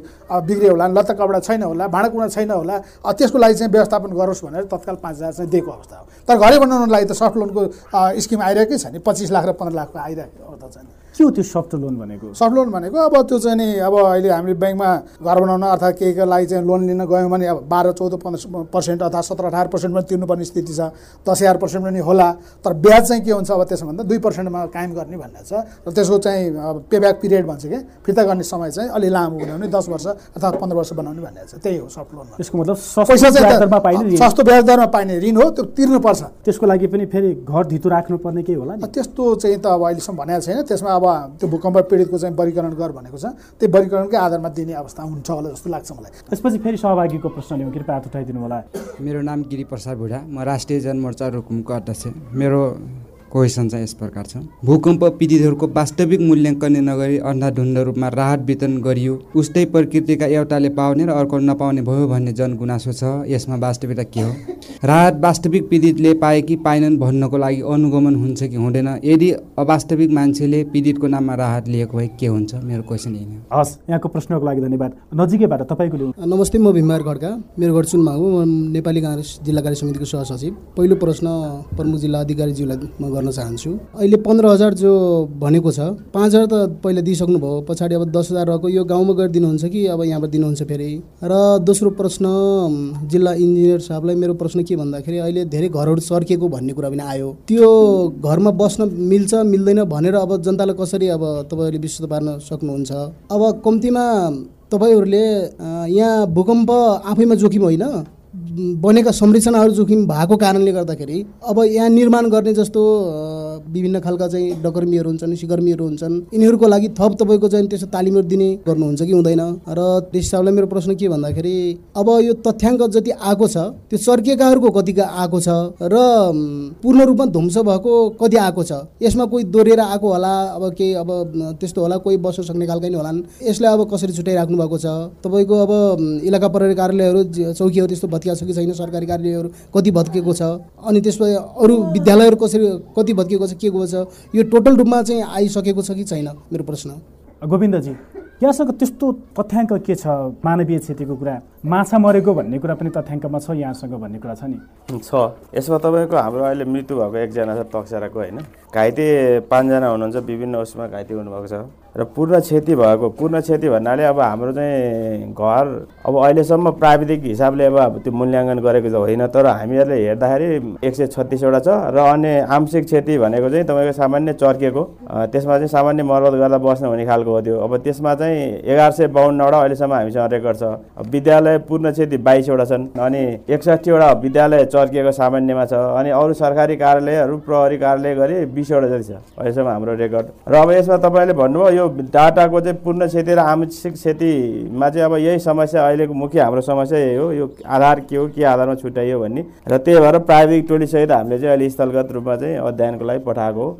बिग्रियो होला लत्ता कपडा छैन होला भाँडाकुँडा छैन होला त्यसको लागि चाहिँ व्यवस्थापन गरोस् भनेर तत्काल पाँच हजार चाहिँ दिएको अवस्था हो। तर घरै बनाउनको लागि त सफ्ट लोनको स्किम आइरहेकै छ नि पच्चिस लाख र पन्ध्र लाखको आइरहेको अवस्था छ नि। के हो त्यो सफ्ट लोन भनेको? सफ्ट लोन भनेको अब त्यो चाहिँ नि अब अहिले हामीले ब्याङ्कमा घर बनाउन अर्थात् केहीको लागि चाहिँ लोन लिन गयौँ भने अब बाह्र चौध पन्ध्र पर्सेन्ट अथवा सत्र अठार पर्सेन्ट पनि तिर्नुपर्ने स्थिति छ। दस हजार पर्सेन्ट पनि होला। तर ब्याज चाहिँ के हुन्छ अब त्यसो भन्दा दुई पर्सेन्टमा कायम गर्ने भन्ने छ। र त्यसको चाहिँ अब पेब्याक पिरियड भन्छ कि? फिर्ता गर्ने समय चाहिँ अलि लामो बनाउने दस वर्ष अथवा पन्ध्र वर्ष बनाउने भन्ने छ। त्यही हो सफ्ट लोन यसको मतलब पैसा चाहिँ। सस्तो ब्याज दरमा पाइने ऋण हो त्यो तिर्नुपर्छ। त्यसको लागि पनि फेरि घर धितो राख्नुपर्ने केही होला त्यस्तो चाहिँ त अब अहिलेसम्म भनेको छैन। त्यसमा अब त्यो भूकम्प पीडितको चाहिँ वर्गीकरण गर भनेको छ। त्यो वर्गीकरणकै आधारमा दिने अवस्था हुन्छ होला जस्तो लाग्छ मलाई। त्यसपछि फेरि सहभागीको प्रश्न लिउँ। कृपया हात उठाइदिनु होला मेरो नाम गिरी प्रसाद भुडा म राष्ट्रिय जनमोर्चा रुकुमको अध्यक्ष। मेरो क्वेसन चाहिँ यस प्रकार छ? भूकम्प पीडितहरूको वास्तविक मूल्याङ्कन नगरी अन्धाधुन्ध रूपमा राहत वितरण गरियो। उस्तै प्रकृतिका एउटाले पाउने र अर्को नपाउने भयो भन्ने जनगुनासो छ। यसमा वास्तविकता के हो? राहत वास्तविक पीडितले पाए कि पाएनन् भन्नको लागि अनुगमन हुन्छ कि हुँदैन? यदि अवास्तविक मान्छेले पीडितको नाममा राहत लिएको भए के हुन्छ? मेरो क्वेसन यही नै हस् यहाँको प्रश्नको लागि धन्यवाद। नजिकैबाट तपाईँको लिउँ नमस्ते म भीमबार खड्का मेरो घर चुनमा हो। म नेपाली काङ्ग्रेस जिल्ला कार्य समितिको सहसचिव। पहिलो प्रश्न प्रमुख जिल्ला अधिकारीज्यूलाई म गर्न चाहन्छु। अहिले पन्ध्र हजार जो भनेको छ पाँच हजार त पहिला दिइसक्नु भयो पछाडि अब दस हजार रहेको यो गाउँमा गएर दिनुहुन्छ कि अब यहाँबाट दिनुहुन्छ फेरि? र दोस्रो प्रश्न जिल्ला इन्जिनियर साहबलाई मेरो प्रश्न के भन्दाखेरि अहिले धेरै घरहरू चर्किएको भन्ने कुरा पनि आयो। त्यो घरमा बस्न मिल्छ मिल्दैन भनेर अब जनतालाई कसरी अब तपाईँहरूले विश्वास पार्न सक्नुहुन्छ? अब कम्तीमा तपाईँहरूले यहाँ भूकम्प आफैमा जोखिम होइन। बनेका संरचनाहरू जोखिम भएको कारणले गर्दाखेरि अब यहाँ निर्माण गर्ने जस्तो विभिन्न खालका चाहिँ डकर्मीहरू हुन्छन् सिकर्मीहरू हुन्छन्। यिनीहरूको लागि थप तपाईँको चाहिँ त्यसो तालिमहरू दिने गर्नुहुन्छ कि हुँदैन? र त्यस हिसाबले मेरो प्रश्न के भन्दाखेरि अब यो तथ्याङ्क जति आएको छ त्यो चर्किएकाहरूको कतिका आएको छ र पूर्ण रूपमा ध्वंस भएको कति आएको छ यसमा कोही दोहोरिएर आएको होला अब केही अब त्यस्तो होला कोही बस्न सक्ने खालका नि होलान्। यसलाई अब कसरी छुट्याइराख्नु भएको छ? तपाईँको अब इलाका प्रहरी कार्यालयहरू चौकीहरू त्यस्तो भत्किएको छ कि छैन? सरकारी कार्यालयहरू कति भत्किएको छ? अनि त्यसपछि अरू विद्यालयहरू कसरी कति भत्किएको छ? के को छ? यो टोटल रूपमा चाहिँ आइसकेको छ कि छैन मेरो प्रश्न? गोविन्दजी यहाँसँग त्यस्तो तथ्याङ्क के छ? मानवीय क्षतिको कुरा माछा मरेको भन्ने कुरा पनि तथ्याङ्कमा छ यहाँसँग भन्ने कुरा छ नि। छ। यसमा तपाईँको हाम्रो अहिले मृत्यु भएको एकजना छ तक्सेराको होइन? घाइते पाँचजना हुनुहुन्छ विभिन्न उसमा घाइते हुनुभएको छ। र पूर्ण क्षति भएको पूर्ण क्षति भन्नाले अब हाम्रो चाहिँ घर अब अहिलेसम्म प्राविधिक हिसाबले अब त्यो मूल्याङ्कन गरेको त होइन तर हामीहरूले हेर्दाखेरि एक सय छत्तिसवटा छ र अन्य आंशिक क्षति भनेको चाहिँ तपाईँको सामान्य चर्किएको त्यसमा चाहिँ सामान्य मर्मत गर्दा बस्न हुने खालको हो त्यो। अब त्यसमा चाहिँ एघार सय बाहन्नवटा अहिलेसम्म हामीसँग रेकर्ड छ। विद्यालय पूर्ण क्षति बाइसवटा छन् अनि एकसट्ठीवटा विद्यालय चर्किएको सामान्यमा छ अनि अरू सरकारी कार्यालयहरू प्रहरी कार्यालय गरी बिसवटा जति छ अहिलेसम्म हाम्रो रेकर्ड। र अब यसमा तपाईँले भन्नुभयो यो डाटाको चाहिँ पूर्ण क्षति र आंशिक क्षतिमा चाहिँ अब यही समस्या अहिलेको मुख्य हाम्रो समस्या यही हो यो आधार के हो के आधारमा छुट्याइयो भन्ने। र त्यही भएर प्राविधिक टोलीसहित हामीले चाहिँ अहिले स्थलगत रूपमा चाहिँ अध्ययनको लागि पठाएको हो।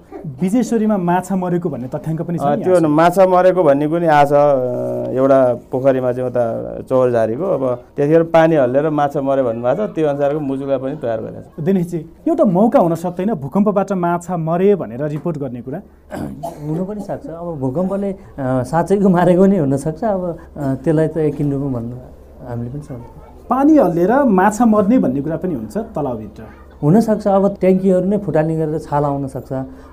विजेश्वरीमा माछा मरेको भन्ने तथ्याङ्क पनि छ अ, नि त्यो। माछा मरेको भन्ने पनि आछ अ, एउटा पोखरीमा चाहिँ उता चौरझारीको अब त्यतिखेर पानी हल्लेर माछा मऱ्यो भन्नुभएको छ त्यो अनुसारको मुजुगा पनि तयार गरेको छ। दिनेशजी एउटा मौका हुन सक्दैन भूकम्पबाट माछा मरे भनेर रिपोर्ट गर्ने कुरा। [coughs] हुनु पनि सक्छ। अब भूकम्पले अ, साँच्चैको मारेको नि हुनसक्छ। अब त्यसलाई त रूपमा भन्नु हामीले पनि सक्छौँ पानी हल्लेर माछा मर्ने भन्ने कुरा पनि हुन्छ तलाउभित्र। हुनसक्छ। अब ट्याङ्कीहरू नै फुटाल्ने गरेर छाल आउन सक्छ।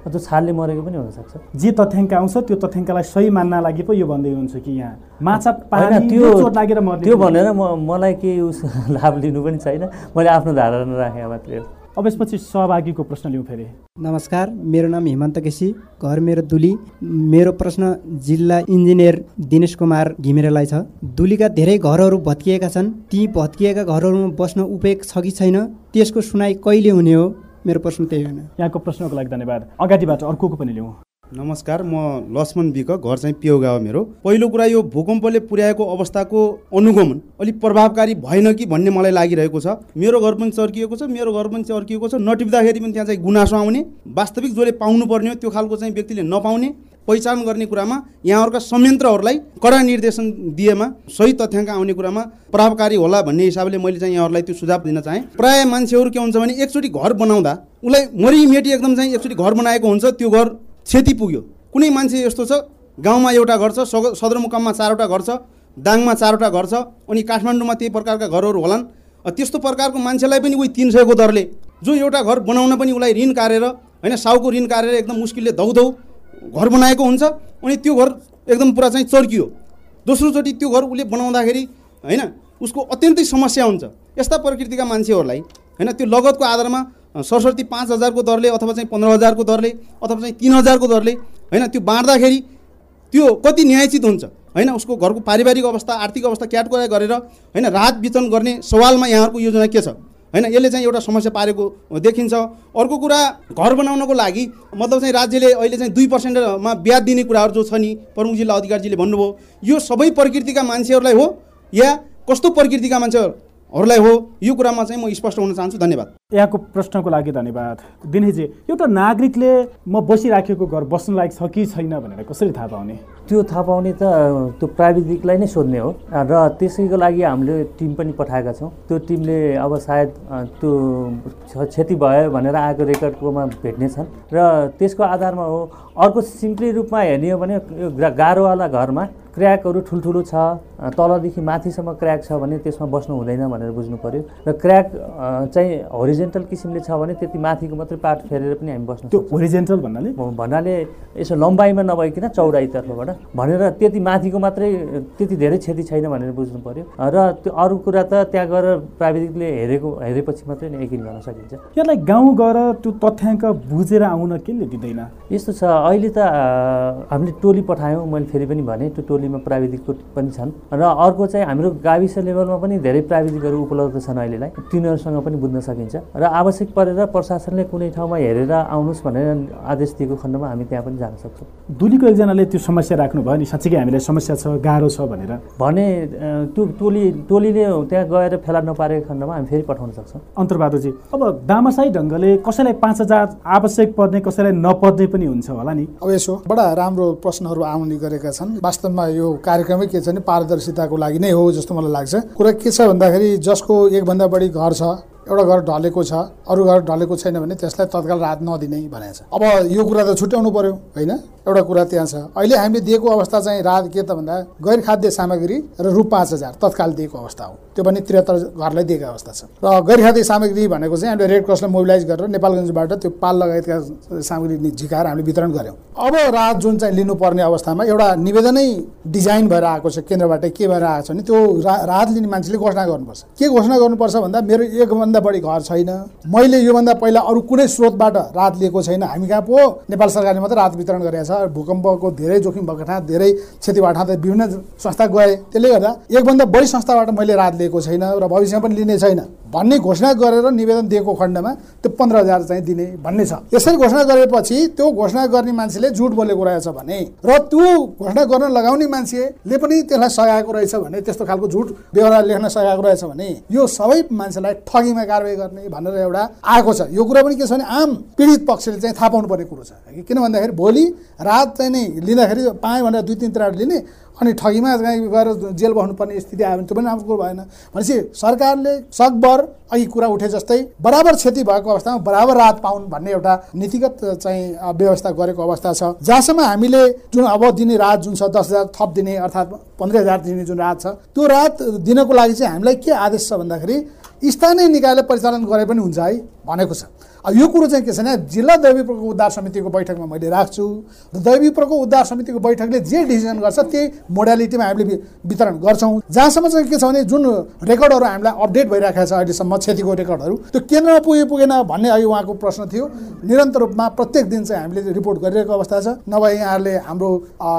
त्यो छालले मरेको पनि हुनसक्छ। जे तथ्याङ्क आउँछ त्यो तथ्याङ्कलाई सही मान्न लागि पो यो भन्दै हुन्छ कि यहाँ। माछा पानी त्यो चोट लागेर मर्ने त्यो भनेर म मलाई केही उस [laughs] लाभ लिनु पनि छैन। मैले आफ्नो धारणा राखेँ मात्रै हो अब यसपछि सहभागीको प्रश्न लिउँ फेरि। नमस्कार मेरो नाम हेमन्त केसी घर मेरो दुली। मेरो प्रश्न जिल्ला इन्जिनियर दिनेश कुमार घिमिरेलाई छ। दुलीका धेरै घरहरू भत्किएका छन्। ती भत्किएका घरहरूमा बस्न उपयोग छ कि छैन त्यसको सुनाइ कहिले हुने हो? मेरो प्रश्न त्यही होइन यहाँको प्रश्नको लागि धन्यवाद। अगाडिबाट अर्कोको पनि लिउँ। नमस्कार म लक्ष्मण विक घर चाहिँ पिउगा हो मेरो। पहिलो कुरा यो भूकम्पले पुर्याएको अवस्थाको अनुगमन अलिक प्रभावकारी भएन कि भन्ने मलाई लागिरहेको छ। मेरो घर पनि चर्किएको छ मेरो घर पनि चर्किएको छ। नटिप्दाखेरि पनि त्यहाँ चाहिँ गुनासो आउने वास्तविक जसले पाउनुपर्ने हो त्यो खालको चाहिँ व्यक्तिले नपाउने पहिचान गर्ने कुरामा यहाँहरूका संयन्त्रहरूलाई कडा निर्देशन दिएमा सही तथ्याङ्क आउने कुरामा प्रभावकारी होला भन्ने हिसाबले मैले चाहिँ यहाँहरूलाई त्यो सुझाव दिन चाहेँ। प्रायः मान्छेहरू के हुन्छ भने एकचोटि घर बनाउँदा उसलाई मरिमेटी एकदम चाहिँ एकचोटि घर बनाएको हुन्छ त्यो घर क्षति पुग्यो। कुनै मान्छे यस्तो छ? गाउँमा एउटा घर छ सदरमुकाममा चारवटा घर छ दाङमा चारवटा घर छ अनि काठमाडौँमा त्यही प्रकारका घरहरू होलान्। त्यस्तो प्रकारको मान्छेलाई पनि उही तिन सयको दरले। जो एउटा घर बनाउन पनि उसलाई ऋण काटेर होइन साउको ऋण काटेर एकदम मुस्किलले धौधौ घर बनाएको हुन्छ अनि त्यो घर एकदम पुरा चाहिँ चर्कियो। दोस्रोचोटि त्यो घर उसले बनाउँदाखेरि होइन उसको अत्यन्तै समस्या हुन्छ। यस्ता प्रकृतिका मान्छेहरूलाई होइन त्यो लगतको आधारमा सरस्वती पाँच हजारको दरले अथवा चाहिँ पन्ध्र हजारको दरले अथवा चाहिँ तिन हजारको दरले होइन त्यो बाँड्दाखेरि त्यो कति न्यायचित हुन्छ होइन उसको घरको पारिवारिक अवस्था आर्थिक अवस्था क्याटगोराइ गरेर होइन राहत वितरण गर्ने सवालमा यहाँहरूको योजना के छ? होइन यसले चाहिँ एउटा समस्या पारेको देखिन्छ। अर्को कुरा घर बनाउनको लागि मतलब चाहिँ राज्यले अहिले चाहिँ दुई पर्सेन्टमा ब्याज दिने कुराहरू जो छ नि प्रमुख जिल्ला अधिकारीजीले भन्नुभयो यो सबै प्रकृतिका मान्छेहरूलाई हो या कस्तो प्रकृतिका मान्छेहरूलाई हो यो कुरामा चाहिँ म स्पष्ट हुन चाहन्छु धन्यवाद। यहाँको प्रश्नको लागि धन्यवाद। दिनेशजी एउटा नागरिकले म बसिराखेको घर बस्न लायक छ कि छैन भनेर कसरी थाहा पाउने? त्यो थाहा पाउने त त्यो प्राविधिकलाई नै सोध्ने हो। र त्यसैको लागि हामीले टिम पनि पठाएका छौँ। त्यो टिमले अब सायद त्यो क्ष- क्षति भयो भनेर आएको रेकर्डकोमा भेट्नेछन् र त्यसको आधारमा हो अर्को सिम्पली रूपमा हेर्ने हो भने यो गाह्रोवाला घरमा क्र्याकहरू ठुल्ठुलो छ तलदेखि माथिसम्म क्र्याक छ भने त्यसमा बस्नु हुँदैन भनेर बुझ्नु पऱ्यो र क्र्याक चाहिँ होरिजेन्टल किसिमले छ भने त्यति माथिको मात्रै पार्ट फेरेर पनि हामी बस्न त्यो सक्छौँ। ओरिजेन्टल भन्नाले? भन्नाले यसो लम्बाइमा नभइकन चौडाइतर्फबाट भनेर त्यति माथिको मात्रै त्यति धेरै क्षति छैन भनेर बुझ्नु पर्यो र त्यो अरू कुरा त त्यहाँ गएर प्राविधिकले हेरेको हेरेपछि मात्रै नै यकिन गर्न सकिन्छ। यसलाई गाउँ गएर त्यो तथ्याङ्क बुझेर आउन केले दिँदैन? यस्तो छ अहिले त हामीले टोली पठायौँ मैले फेरि पनि भने त्यो टोलीमा प्राविधिकको पनि छन् र अर्को चाहिँ हाम्रो गाविस लेभलमा पनि धेरै प्राविधिकहरू उपलब्ध छन् अहिलेलाई। तिनीहरूसँग पनि बुझ्न सकिन्छ। र आवश्यक परेर प्रशासनले कुनै ठाउँमा हेरेर आउनुहोस् भनेर आदेश दिएको खण्डमा हामी त्यहाँ पनि जान सक्छौँ। दुलीको एकजनाले त्यो समस्या राख्नुभयो नि? साँच्चीकै हामीलाई समस्या छ गाह्रो छ भनेर। भने त्यो टोली टोलीले त्यहाँ गएर फेला नपारेको खण्डमा हामी फेरि पठाउन सक्छौँ। अन्तर्बहादुरजी अब दामासाई ढङ्गले कसैलाई पाँच हजार आवश्यक पर्ने कसैलाई नपर्ने पनि हुन्छ होला नि? अब यसो बडा राम्रो प्रश्नहरू आउने गरेका छन्। वास्तवमा यो कार्यक्रमै के छ भने पारदर्शिताको लागि नै हो जस्तो मलाई लाग्छ। कुरा के छ भन्दाखेरि जसको एकभन्दा बढी घर छ एउटा घर ढलेको छ अरू घर ढलेको छैन भने त्यसलाई तत्काल राहत नदिने भनेको छ। अब यो कुरा त छुट्याउनु पर्यो होइन? एउटा कुरा त्यहाँ छ। अहिले हामीले दिएको अवस्था चाहिँ राहत के त भन्दा गैर खाद्य सामग्री र रु पाँच हजार तत्काल दिएको अवस्था हो। त्यो पनि त्रिहत्तर घरलाई दिएको अवस्था छ। र गैर खाद्य सामग्री भनेको चाहिँ हामीले रेड क्रसलाई मोबिलाइज गरेर नेपालगञ्जबाट त्यो पाल लगायतका सामग्री झिकाएर हामीले वितरण गऱ्यौँ अब राहत जुन चाहिँ लिनुपर्ने अवस्थामा एउटा निवेदनै डिजाइन भएर आएको छ केन्द्रबाट के भएर आएको छ भने त्यो राहत लिने मान्छेले घोषणा गर्नुपर्छ। के घोषणा गर्नुपर्छ भन्दा मेरो एकभन्दा बढी घर छैन। मैले योभन्दा पहिला अरू कुनै स्रोतबाट राहत लिएको छैन। हामी कहाँ पो? नेपाल सरकारले मात्रै राहत वितरण गरेको छ। भूकम्पको धेरै जोखिम भएको ठाउँ धेरै क्षतिबाट ठाउँ त विभिन्न संस्था गए। त्यसले गर्दा एकभन्दा बढी संस्थाबाट मैले राहत लिएको छैन र भविष्यमा पनि लिने छैन। भन्ने घोषणा गरेर निवेदन दिएको खण्डमा त्यो पन्ध्र हजार चाहिँ दिने भन्ने छ। यसरी घोषणा गरेपछि त्यो घोषणा गर्ने मान्छेले झुट बोलेको रहेछ भने र त्यो घोषणा गर्न लगाउने मान्छेले पनि त्यसलाई सघाएको रहेछ भने त्यस्तो खालको झुट व्यवहार लेख्न सघाएको रहेछ भने यो सबै मान्छेलाई ठगीमा कारवाही गर्ने भनेर एउटा आएको छ। यो कुरा पनि के छ भने आम पीडित पक्षले चाहिँ थाहा पाउनु पर्ने कुरो छ। किन भन्दाखेरि भोलि रात चाहिँ नै लिँदाखेरि पाएँ भनेर दुई तिन तिनवटा लिने अनि ठगीमा गएर जेल बस्नुपर्ने स्थिति आयो भने त्यो पनि राम्रो कुरो भएन। भनेपछि सरकारले सकभर अघि कुरा उठे जस्तै बराबर क्षति भएको अवस्थामा बराबर राहत पाउन् भन्ने एउटा नीतिगत चाहिँ व्यवस्था गरेको अवस्था छ। जहाँसम्म हामीले जुन अब दिने राहत जुन छ दस हजार थप दिने अर्थात् पन्ध्र हजार दिने जुन राहत छ त्यो राहत दिनको लागि चाहिँ हामीलाई के आदेश छ भन्दाखेरि स्थानीय निकायले परिचालन गरे पनि हुन्छ है। भनेको छ। अब यो कुरो चाहिँ के छ भने जिल्ला दैवीप्रको उद्धार समितिको बैठकमा मैले राख्छु र दैवीप्रको उद्धार समितिको बैठकले जे डिसिजन गर्छ त्यही मोडालिटीमा हामीले वितरण गर्छौँ। जहाँसम्म चाहिँ के छ भने जुन रेकर्डहरू हामीलाई अपडेट भइरहेको छ अहिलेसम्म क्षतिको रेकर्डहरू त्यो केन्द्रमा पुगे पुगेन भन्ने अघि उहाँको प्रश्न थियो। निरन्तर रूपमा प्रत्येक दिन चाहिँ हामीले रिपोर्ट गरिरहेको अवस्था छ। नभए यहाँहरूले हाम्रो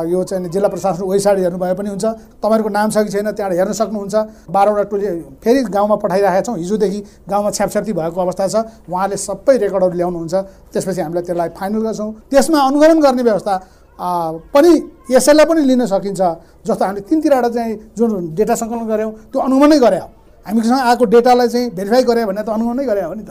यो चाहिँ जिल्ला प्रशासन वेबसाइट हेर्नुभए पनि हुन्छ। तपाईँहरूको नाम छ कि छैन त्यहाँ हेर्न सक्नुहुन्छ। बाह्रवटा टोली फेरि गाउँमा पठाइरहेका छौँ। हिजोदेखि गाउँमा छ्यापछ्याप्ती भएको अवस्था छ। उहाँले सबै रेकर्डहरू ल्याउनुहुन्छ। त्यसपछि हामीले त्यसलाई फाइनल गर्छौँ। त्यसमा अनुगमन गर्ने व्यवस्था पनि यसैलाई पनि लिन सकिन्छ। जस्तो हामीले तिनतिरवटा चाहिँ जुन डेटा सङ्कलन गऱ्यौँ त्यो अनुगमनै गरे हामीसँग आएको डेटालाई चाहिँ भेरिफाई गरे भने त अनुगमनै गरे हो नि त।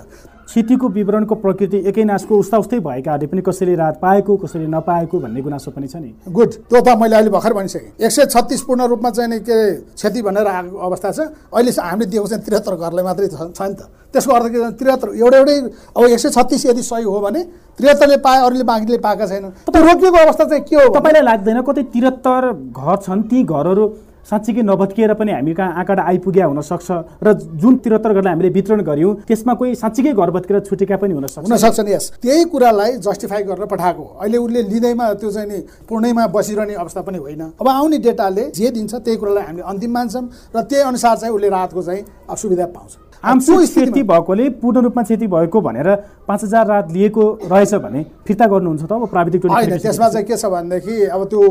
क्षतिको विवरणको प्रकृति एकै नासको उस्ता उस्तै भएकाहरूले पनि कसैले राहत पाएको कसैले नपाएको भन्ने गुनासो पनि छ नि। गुड। त्यो त मैले अहिले भर्खर भनिसकेँ। एक सय छत्तिस पूर्ण रूपमा चाहिँ नि के अरे क्षति भनेर आएको अवस्था छ। अहिले हामीले दिएको चाहिँ त्रिहत्तर घरलाई मात्रै छ नि त। त्यसको अर्थ के छ त्रिहत्तर एउटा एउटै अब एक सय छत्तिस यदि सही हो भने त्रिहत्तरले पाए अरूले बाँकीले पाएका छैन त्यो रोकिएको अवस्था चाहिँ के हो तपाईँलाई लाग्दैन कतै त्रिहत्तर घर छन् ती घरहरू साँच्चीकै नभत्किएर पनि हामी कहाँ आँकडा आइपुग्या हुनसक्छ र जुन त्रिहत्तर घरलाई हामीले वितरण गऱ्यौँ त्यसमा कोही साँच्चीकै घर भत्केर छुटेका पनि हुन सक्छ हुन सक्छ नि यस। त्यही कुरालाई जस्टिफाई गरेर पठाएको। अहिले उसले लिँदैमा त्यो चाहिँ नि पूर्णैमा बसिरहने अवस्था पनि होइन। अब आउने डेटाले जे दिन्छ त्यही कुरालाई हामीले अन्तिम मान्छौँ र त्यही अनुसार चाहिँ उसले राहतको चाहिँ अब सुविधा पाउँछ। आंशिक क्षति भएकोले पूर्ण रूपमा क्षति भएको भनेर पाँच हजार रात लिएको रहेछ भने फिर्ता गर्नुहुन्छ त अब प्राविधिक होइन? त्यसमा चाहिँ के छ भनेदेखि अब त्यो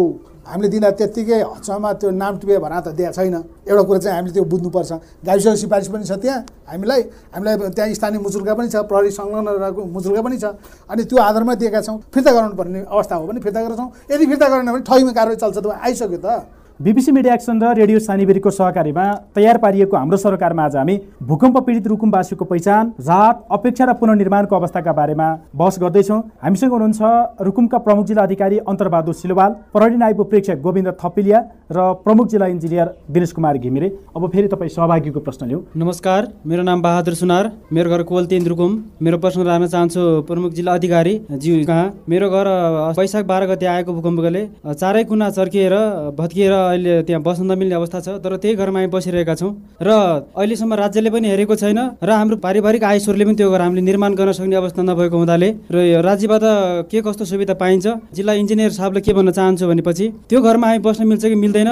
हामीले दिँदा त्यत्तिकै हचमा त्यो नाम टिपे भना त दिएको छैन। एउटा कुरा चाहिँ हामीले त्यो बुझ्नुपर्छ। गाविसको सिफारिस पनि छ त्यहाँ। हामीलाई हामीलाई त्यहाँ स्थानीय मुचुल्का पनि छ प्रहरी संलग्न रहेको मुचुल्का पनि छ। अनि त्यो आधारमा दिएका छौँ। फिर्ता गराउनुपर्ने अवस्था हो भने फिर्ता गर्छौँ। यदि फिर्ता गरेन भने ठगीमा कारवाही चल्छ त आइसक्यो त। बिबिसी मिडिया एक्सन र रेडियो सानीबेरीको सहकारीमा तयार पारिएको हाम्रो सरकारमा आज हामी भूकम्प पीडित रुकुमवासीको पहिचान राहत अपेक्षा र पुनर्निर्माणको अवस्थाका बारेमा बहस गर्दैछौँ। हामीसँग हुनुहुन्छ रुकुमका प्रमुख जिल्ला अधिकारी अन्तरबहादुर सिलवाल प्रहरी नायब प्रेक्षक गोविन्द थपिलिया र प्रमुख जिल्ला इन्जिनियर दिनेश कुमार घिमिरे। अब फेरि तपाईँ सहभागीको प्रश्न लिउँ नमस्कार मेरो नाम बहादुर सुनार मेरो घर कोल तेन्द्रुकुम मेरो प्रश्न राख्न चाहन्छु प्रमुख जिल्ला अधिकारी ज्यू कहाँ। मेरो घर वैशाख बाह्र गते आएको भूकम्पले चारै कुना चर्किएर भत्किएर अहिले त्यहाँ बस्न नमिल्ने अवस्था छ तर त्यही घरमा हामी बसिरहेका छौँ। र अहिलेसम्म राज्यले पनि हेरेको छैन र हाम्रो पारिवारिक आय स्रोतले पनि त्यो घर हामीले निर्माण गर्न सक्ने अवस्था नभएको हुँदाले र यो राज्यबाट के कस्तो सुविधा पाइन्छ जिल्ला इन्जिनियर साहबले के भन्न चाहन्छु भनेपछि त्यो घरमा हामी बस्न मिल्छ कि मिल्दैन?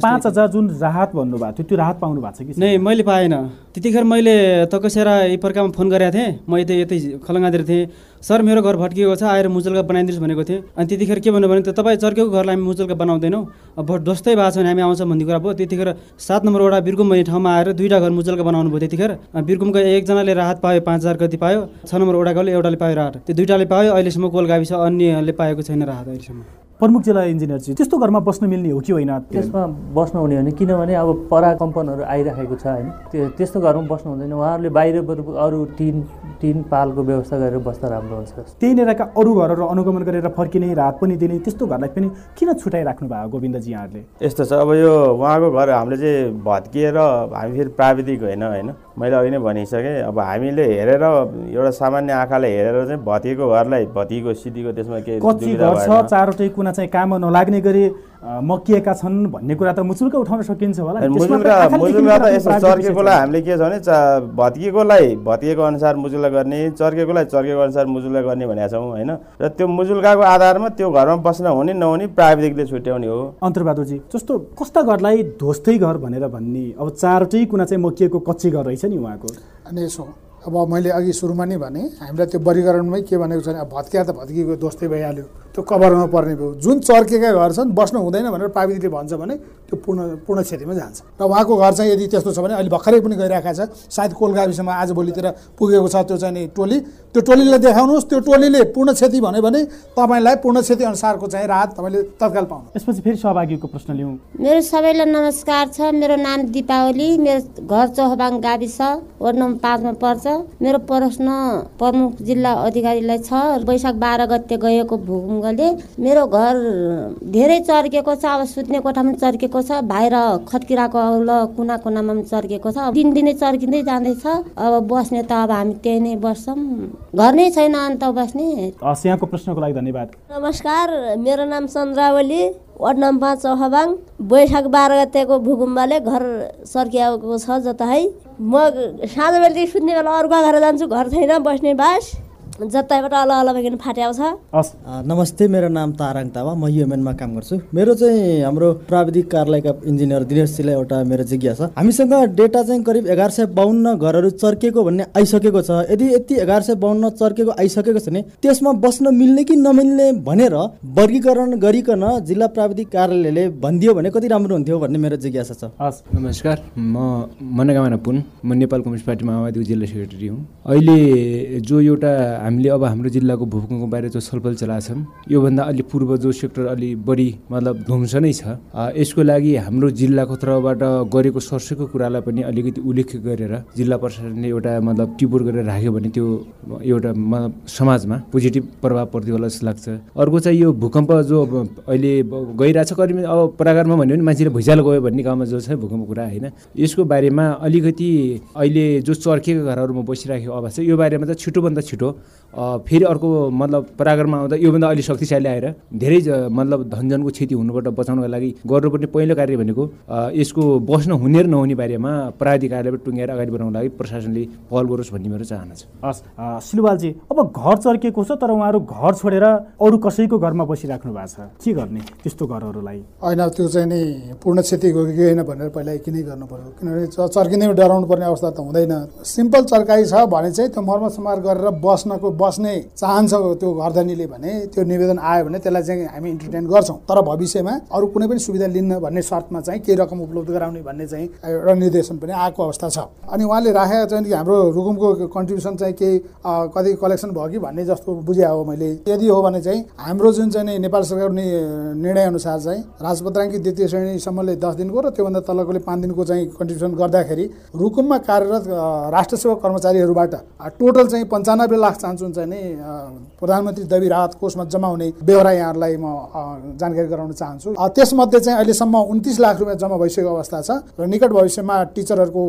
पाँच हजार जुन राहत भन्नुभएको थियो त्यो राहत पाउनु भएको छ कि? नै मैले पाएन। त्यतिखेर मैले तकसेरा यी प्रकारमा फोन गरेको थिएँ। म यतै यतै खलङ्गातिर थिएँ। सर मेरो घर भत्किएको छ आएर मुजुल्का बनाइदिनुहोस् भनेको थिएँ। अनि त्यतिखेर के भन्नु भने त तपाईँ चर्केको घरलाई हामी मुजुल्का बनाउँदैनौँ। अब ध्वस्तै भएको छ भने हामी आउँछौँ भन्ने कुरा भयो। त्यतिखेर सात नम्बर वडा बिरकुम भन्ने ठाउँमा आएर दुईवटा घर मुजुल्का बनाउनु भयो त्यतिखेर। बिरकुमको एकजनाले राहत पायो पाँच हजार कति पायो। छ नम्बर वडाकोले एउटाले पायो राहत। त्यो दुइटाले पायो। अहिलेसम्म कोल गाविस अन्यले पाएको छैन राहत अहिलेसम्म। प्रमुख जिल्ला इन्जिनियरजी त्यस्तो घरमा बस्न मिल्ने हो कि होइन त्यसमा बस्नु हुने हो भने किनभने अब पराकम्पनहरू आइराखेको छ होइन। त्यो त्यस्तो घरमा बस्नु हुँदैन। उहाँहरूले बाहिरबाट अरू टिन टिन पालको व्यवस्था गरेर बस्दा राम्रो हुन्छ। त्यही नेराका अरू घरहरू अनुगमन गरेर फर्किने राहत पनि दिने त्यस्तो घरलाई पनि किन छुट्याइराख्नु भयो गोविन्दजी यहाँहरूले? यस्तो छ। अब यो उहाँको घर हामीले चाहिँ भत्किएर हामी फेरि प्राविधिक होइन होइन? मैले अघि नै भनिसकेँ अब हामीले हेरेर एउटा सामान्य आँखाले हेरेर चाहिँ भत्किएको घरलाई भत्किएको स्थितिको त्यसमा केही। चारवटै कुना चाहिँ काममा नलाग्ने गरी मकिएका छन् भन्ने कुरा त मुचुल्का उठाउन सकिन्छ होला। मुजुल्का त पनि चर्केकोलाई हामीले के छ भने चा भत्किएकोलाई भत्किएको अनुसार मुजुल्का गर्ने चर्केकोलाई चर्केको अनुसार मुजुल्का गर्ने भनेका छौँ होइन? र त्यो मुजुल्काको आधारमा त्यो घरमा बस्न हुने नहुने प्राविधिकले छुट्याउने हो। अन्तर्बहादुरजी जस्तो कस्ता घरलाई ध्वस्तै घर भनेर भन्ने अब चारवटै कुना चाहिँ मकिएको कच्ची घर रहेछ नि उहाँको? अनि यसो अब मैले अघि सुरुमा नै भने हामीलाई त्यो वर्गीकरणमै के भनेको छ भने अब भत्किया त भत्किएको दोस्तै भइहाल्यो। त्यो कभरमा पर्ने भयो। जुन चर्केका घर छन् बस्नु हुँदैन भनेर प्राविधिकले भन्छ भने त्यो पूर्ण पूर्ण क्षतिमा जान्छ। र उहाँको घर चाहिँ यदि त्यस्तो छ भने अहिले भर्खरै पनि गइरहेको छ। सायद कोल गाविसमा आज भोलितिर पुगेको छ त्यो चाहिँ नि टोली। त्यो टोलीलाई देखाउनुहोस्। त्यो टोलीले पूर्ण क्षति भन्यो भने तपाईँलाई पूर्ण क्षति अनुसारको चाहिँ राहत तपाईँले तत्काल पाउनु यसपछि फेरि सहभागीको प्रश्न लिउँ। मेरो सबैलाई नमस्कार छ। मेरो नाम दिपावली। मेरो घर चौहबाङ गाविस। वार्ड नम्बर पाँचमा पर्छ। मेरो प्रश्न प्रमुख जिल्ला अधिकारीलाई छ। वैशाख बाह्र गते गएको भूकम्पले मेरो घर धेरै चर्केको छ अब सुत्ने कोठामा पनि चर्केको छ बाहिर खत्किराको औल कुना कुनामा पनि चर्केको छ। दिनदिनै चर्किँदै जाँदैछ। अब बस्ने त अब हामी त्यही नै बस्छौँ। घर नै छैन अन्त बस्ने। हस् यहाँको प्रश्नको लागि धन्यवाद। नमस्कार मेरो नाम चन्द्रावली। वार्ड नम्बर चौहबाङ वैशाख बाह्र गतेको भूकम्पले घर सर्किएको छ जता है म साँझ बेलुकी सुत्ने बेला अर्को घर जान्छु घर छैन बस्ने बास। जताबाट अल अल भइकन फाट्याएको छ नमस्ते मेरो नाम ताराङ तावा। म युएमएनमा काम गर्छु। मेरो चाहिँ हाम्रो प्राविधिक कार्यालयका इन्जिनियर दिनेशजीलाई एउटा मेरो जिज्ञासा हामीसँग डेटा चाहिँ करिब एघार सय बाहन्न घरहरू चर्किएको भन्ने आइसकेको छ। यदि यति एघार सय बाहन्न चर्केको आइसकेको छ भने त्यसमा बस्न मिल्ने कि नमिल्ने भनेर वर्गीकरण गरिकन जिल्ला प्राविधिक कार्यालयले भनिदियो भने कति राम्रो हुन्थ्यो भन्ने मेरो जिज्ञासा छ। हस्। नमस्कार। म मनोकामना पुन। म नेपाल कम्युनिस्ट पार्टी माओवादीको जिल्ला सेक्रेटरी हुँ। अहिले जो एउटा हामीले अब हाम्रो जिल्लाको भूकम्पको बारे जो छलफल चलाएको छौँ योभन्दा अलि पूर्व जो सेक्टर अलि बढी मतलब ध्वंस नै छ यसको लागि हाम्रो जिल्लाको तर्फबाट गरेको सर्सेको कुरालाई पनि अलिकति उल्लेख गरेर जिल्ला प्रशासनले एउटा मतलब टिपोर गरेर राख्यो भने त्यो एउटा समाजमा पोजिटिभ प्रभाव पर्थ्यो होला जस्तो लाग्छ। अर्को चाहिँ यो भूकम्प जो अहिले ब- गइरहेछ करिब अब प्रकारमा भन्यो भने मान्छेले भुइँचालो गयो भन्ने गाउँमा जो छ भूकम्पको कुरा होइन यसको बारेमा अलिकति अहिले जो चर्किएको घरहरूमा बसिराखेको अवस्था छ यो बारेमा चाहिँ छिटोभन्दा छिटो फेरि अर्को मतलब परागरमा आउँदा योभन्दा अलिक शक्तिशाली आएर धेरै मतलब धनजनको क्षति हुनुबाट बचाउनको लागि गर्नुपर्ने पहिलो कार्य भनेको यसको बस्न हुने र नहुने बारेमा प्राविधिक कार्यालयबाट टुङ्ग्याएर अगाडि बढाउनको लागि प्रशासनले पहल गरोस् भन्ने मेरो चाहना छ। हस् सिलुवालजी अब घर चर्किएको छ तर उहाँहरू घर छोडेर अरू कसैको घरमा बसिराख्नु भएको छ। के गर्ने त्यस्तो घरहरूलाई? होइन त्यो चाहिँ नि पूर्ण क्षति गयो कि होइन भनेर पहिला किनै गर्नु पर्यो। किनभने च- चर्किने डराउनु पर्ने अवस्था त हुँदैन। सिम्पल चर्काइ छ भने चाहिँ त्यो मर्मसमार गरेर बस्नको बस्ने चाहन्छ त्यो घरधनीले भने त्यो निवेदन आयो भने त्यसलाई चाहिँ हामी इन्टरटेन गर्छौँ। तर भविष्यमा अरू कुनै पनि सुविधा लिन्न भन्ने शर्तमा चाहिँ केही रकम उपलब्ध गराउने भन्ने चाहिँ एउटा निर्देशन पनि आएको अवस्था छ। अनि उहाँले राखेको चाहिँ हाम्रो रुकुमको कन्ट्रिब्युसन चाहिँ केही कति कलेक्सन भयो कि भन्ने जस्तो बुझे हो मैले। यदि हो भने चाहिँ हाम्रो जुन चाहिँ नेपाल सरकारको नि निर्णय अनुसार चाहिँ राजपत्राङ्की द्वितीय श्रेणीसम्मले दस दिनको र त्योभन्दा तलकोले पाँच दिनको चाहिँ कन्ट्रिब्युसन गर्दाखेरि रुकुममा कार्यरत राष्ट्र सेवा कर्मचारीहरूबाट टोटल चाहिँ पन्चानब्बे लाख चान्चुन चाहिँ नि प्रधानमन्त्री दबी राहत कोषमा जम्मा हुने बेहोरा यहाँहरूलाई म जानकारी गराउन चाहन्छु। त्यसमध्ये चाहिँ अहिलेसम्म उन्तिस लाख रुपियाँ जम्मा भइसकेको अवस्था छ र निकट भविष्यमा टिचरहरूको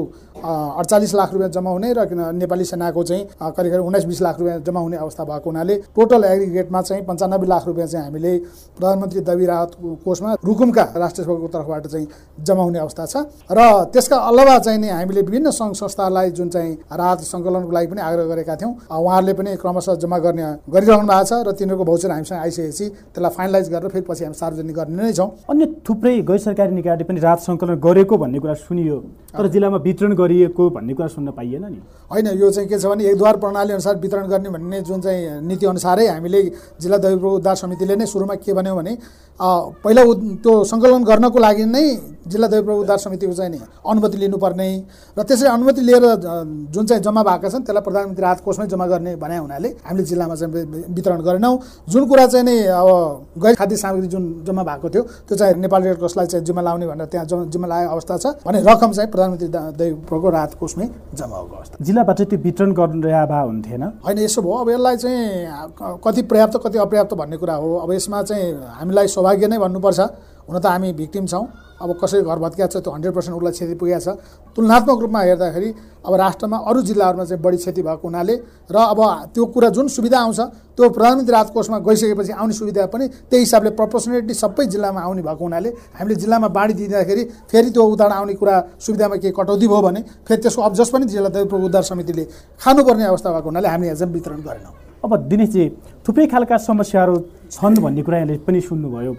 अडचालिस लाख रुपियाँ जम्मा हुने र किन नेपाली सेनाको चाहिँ करिब करिब उन्नाइस बिस लाख रुपियाँ जम्मा हुने अवस्था भएको हुनाले टोटल एग्रिगेटमा चाहिँ पन्चानब्बे लाख रुपियाँ चाहिँ हामीले प्रधानमन्त्री दबी राहत कोषमा रुकुमका राष्ट्र सेवाको तर्फबाट चाहिँ जम्मा हुने अवस्था छ। र त्यसका अलावा चाहिँ नि हामीले विभिन्न सङ्घ संस्थालाई जुन चाहिँ राहत सङ्कलनको लागि पनि आग्रह गरेका थियौँ। उहाँहरूले पनि क्रमशः जम्मा गर्ने गरिरहनु भएको छ र तिनीहरूको भौचर हामीसँग आइसकेपछि त्यसलाई फाइनलाइज गरेर फेरि पछि हामी सार्वजनिक गर्ने नै छौँ। अन्य थुप्रै गैर सरकारी निकायले पनि राहत सङ्कलन गरेको भन्ने कुरा सुनियो तर जिल्लामा वितरण गरिएको भन्ने कुरा सुन्न पाइएन नि। होइन यो चाहिँ के छ भने एकद्वार प्रणाली अनुसार वितरण गर्ने भन्ने जुन चाहिँ नीति अनुसारै हामीले जिल्ला दैव उद्धार समितिले नै सुरुमा के भन्यो भने पहिला त्यो सङ्कलन गर्नको लागि नै जिल्ला दैव उद्धार समितिको चाहिँ नि अनुमति लिनुपर्ने र त्यसरी अनुमति लिएर जुन चाहिँ जम्मा भएका छन् त्यसलाई प्रधानमन्त्री राहत कोषमै जम्मा गर्ने भने हुनाले हामीले जिल्लामा चाहिँ वितरण गरेनौँ। जुन कुरा चाहिँ नि अब गैर खाद्य सामग्री जुन जम्मा भएको थियो त्यो चाहिँ नेपाल रेड क्रसलाई चाहिँ जिम्मा लाउने भनेर त्यहाँ जम्मा जिम्मा लागेको अवस्था छ भने रकम चाहिँ प्रधानमन्त्री दैवको राहत कोषमै जम्मा भएको अवस्था। जिल्लाबाट त्यो वितरण गर्ने भए हुन्थेन? होइन यसो भयो। अब यसलाई चाहिँ कति पर्याप्त कति अपर्याप्त भन्ने कुरा हो। अब यसमा चाहिँ हामीलाई सौभाग्य नै भन्नुपर्छ। हुन त हामी भिक्टिम छौँ। अब कसै घर भत्किया छ त्यो हन्ड्रेड पर्सेन्ट उसलाई क्षति पुगेको छ। तुलनात्मक रूपमा हेर्दाखेरि अब राष्ट्रमा अरू जिल्लाहरूमा चाहिँ बढी क्षति भएको हुनाले र अब त्यो कुरा जुन सुविधा आउँछ त्यो प्रधानमन्त्री राहत कोषमा गइसकेपछि आउने सुविधा पनि त्यही हिसाबले प्रपोर्सनेटली सबै जिल्लामा आउने भएको हुनाले हामीले जिल्लामा बाँडी दिँदाखेरि फेरि त्यो उदाहरण आउने कुरा सुविधामा केही कटौती भयो भने फेरि त्यसको अब्जस पनि जिल्ला दैव उद्धार समितिले खानुपर्ने अवस्था भएको हुनाले हामीले यहाँ वितरण गरेनौँ। अब दिनेशजी थुप्रै खालका समस्याहरू छन् भन्ने कुरा यहाँले पनि सुन्नुभयो।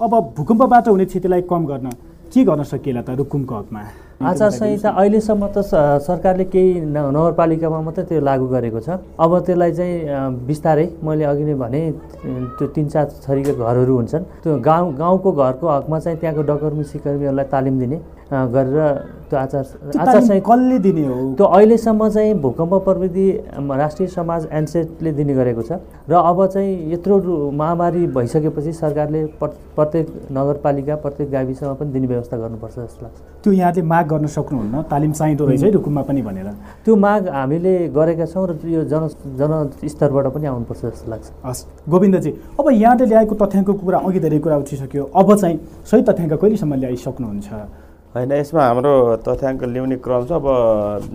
अब भूकम्पबाट हुने क्षतिलाई कम गर्न के गर्न सकिएला त रुकुमको हकमा? आचार संहिता अहिलेसम्म त सरकारले केही नगरपालिकामा मात्रै त्यो लागू गरेको छ। अब त्यसलाई चाहिँ बिस्तारै मैले अघि नै भने त्यो तिन चार थरीका घरहरू हुन्छन्। त्यो गाउँ गाउँको घरको हकमा चाहिँ त्यहाँको डकर्मी सिकर्मीहरूलाई तालिम दिने। गरेर त्यो आचार आचार संहिता कसले दिने हो? त्यो अहिलेसम्म चाहिँ भूकम्प प्रविधि राष्ट्रिय समाज एनसेटले दिने गरेको छ। र अब चाहिँ यत्रो महामारी भइसकेपछि सरकारले प्र- प्रत्येक नगरपालिका प्रत्येक गाविसमा पनि दिने व्यवस्था गर्नुपर्छ जस्तो लाग्छ। त्यो यहाँले माग गर्न सक्नुहुन्न? तालिम चाहिँदो रहेछ है रुकुममा पनि भनेर। त्यो माग हामीले गरेका छौँ र यो जन जनस्तरबाट पनि आउनुपर्छ जस्तो लाग्छ। हस् गोविन्दजी अब यहाँले ल्याएको तथ्याङ्कको कुरा अघि धेरै कुरा उठिसक्यो। अब चाहिँ सही तथ्याङ्क कहिलेसम्म ल्याइसक्नुहुन्छ? होइन यसमा हाम्रो तथ्याङ्क ल्याउने क्रम छ अब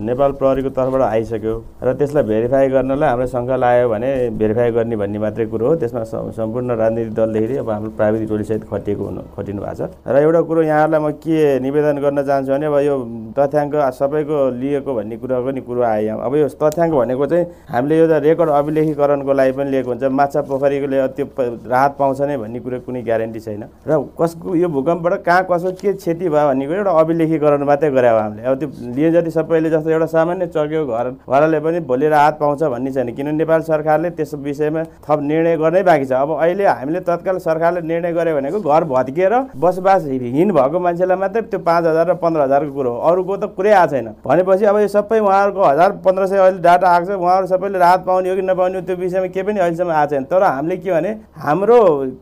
नेपाल प्रहरीको तर्फबाट आइसक्यो र त्यसलाई भेरिफाई गर्नलाई हाम्रो शङ्का लाग्यो भने भेरिफाई गर्ने भन्ने मात्रै कुरो हो। त्यसमा सम्पूर्ण राजनीतिक दलदेखि अब हाम्रो प्राविधिक टोलीसहित खटिएको हुनु खटिनु भएको छ। र एउटा कुरो यहाँहरूलाई म के निवेदन गर्न चाहन्छु भने अब यो तथ्याङ्क सबैको लिएको भन्ने कुराको नि कुरो आयो। अब यो तथ्याङ्क भनेको चाहिँ हामीले यो रेकर्ड अभिलेखीकरणको लागि पनि लिएको हुन्छ। माछा पोखरीकोले त्यो राहत पाउँछ नै भन्ने कुरो कुनै ग्यारेन्टी छैन। र कसको यो भूकम्पबाट कहाँ कसो के क्षति भयो भन्ने कुरो एउटा अभिलेखीकरण मात्रै गरे हामीले। अब त्यो लिए जति सबैले जस्तो एउटा सामान्य चकेको घर घरले पनि भोलि राहत पाउँछ भन्ने छैन। किनभने नेपाल सरकारले त्यस विषयमा थप निर्णय गर्नै बाँकी छ। अब अहिले हामीले तत्काल सरकारले निर्णय गर्यो भनेको घर भत्किएर बसोबासहीन भएको मान्छेलाई मात्रै त्यो पाँच हजार र पन्ध्र हजारको कुरो हो। अरूको त कुरै आएको छैन। भनेपछि अब यो सबै उहाँहरूको हजार पन्ध्र सय अहिले डाटा आएको छ। उहाँहरू सबैले राहत पाउने हो कि नपाउने त्यो विषयमा केही पनि अहिलेसम्म आएको छैन। तर हामीले के भने हाम्रो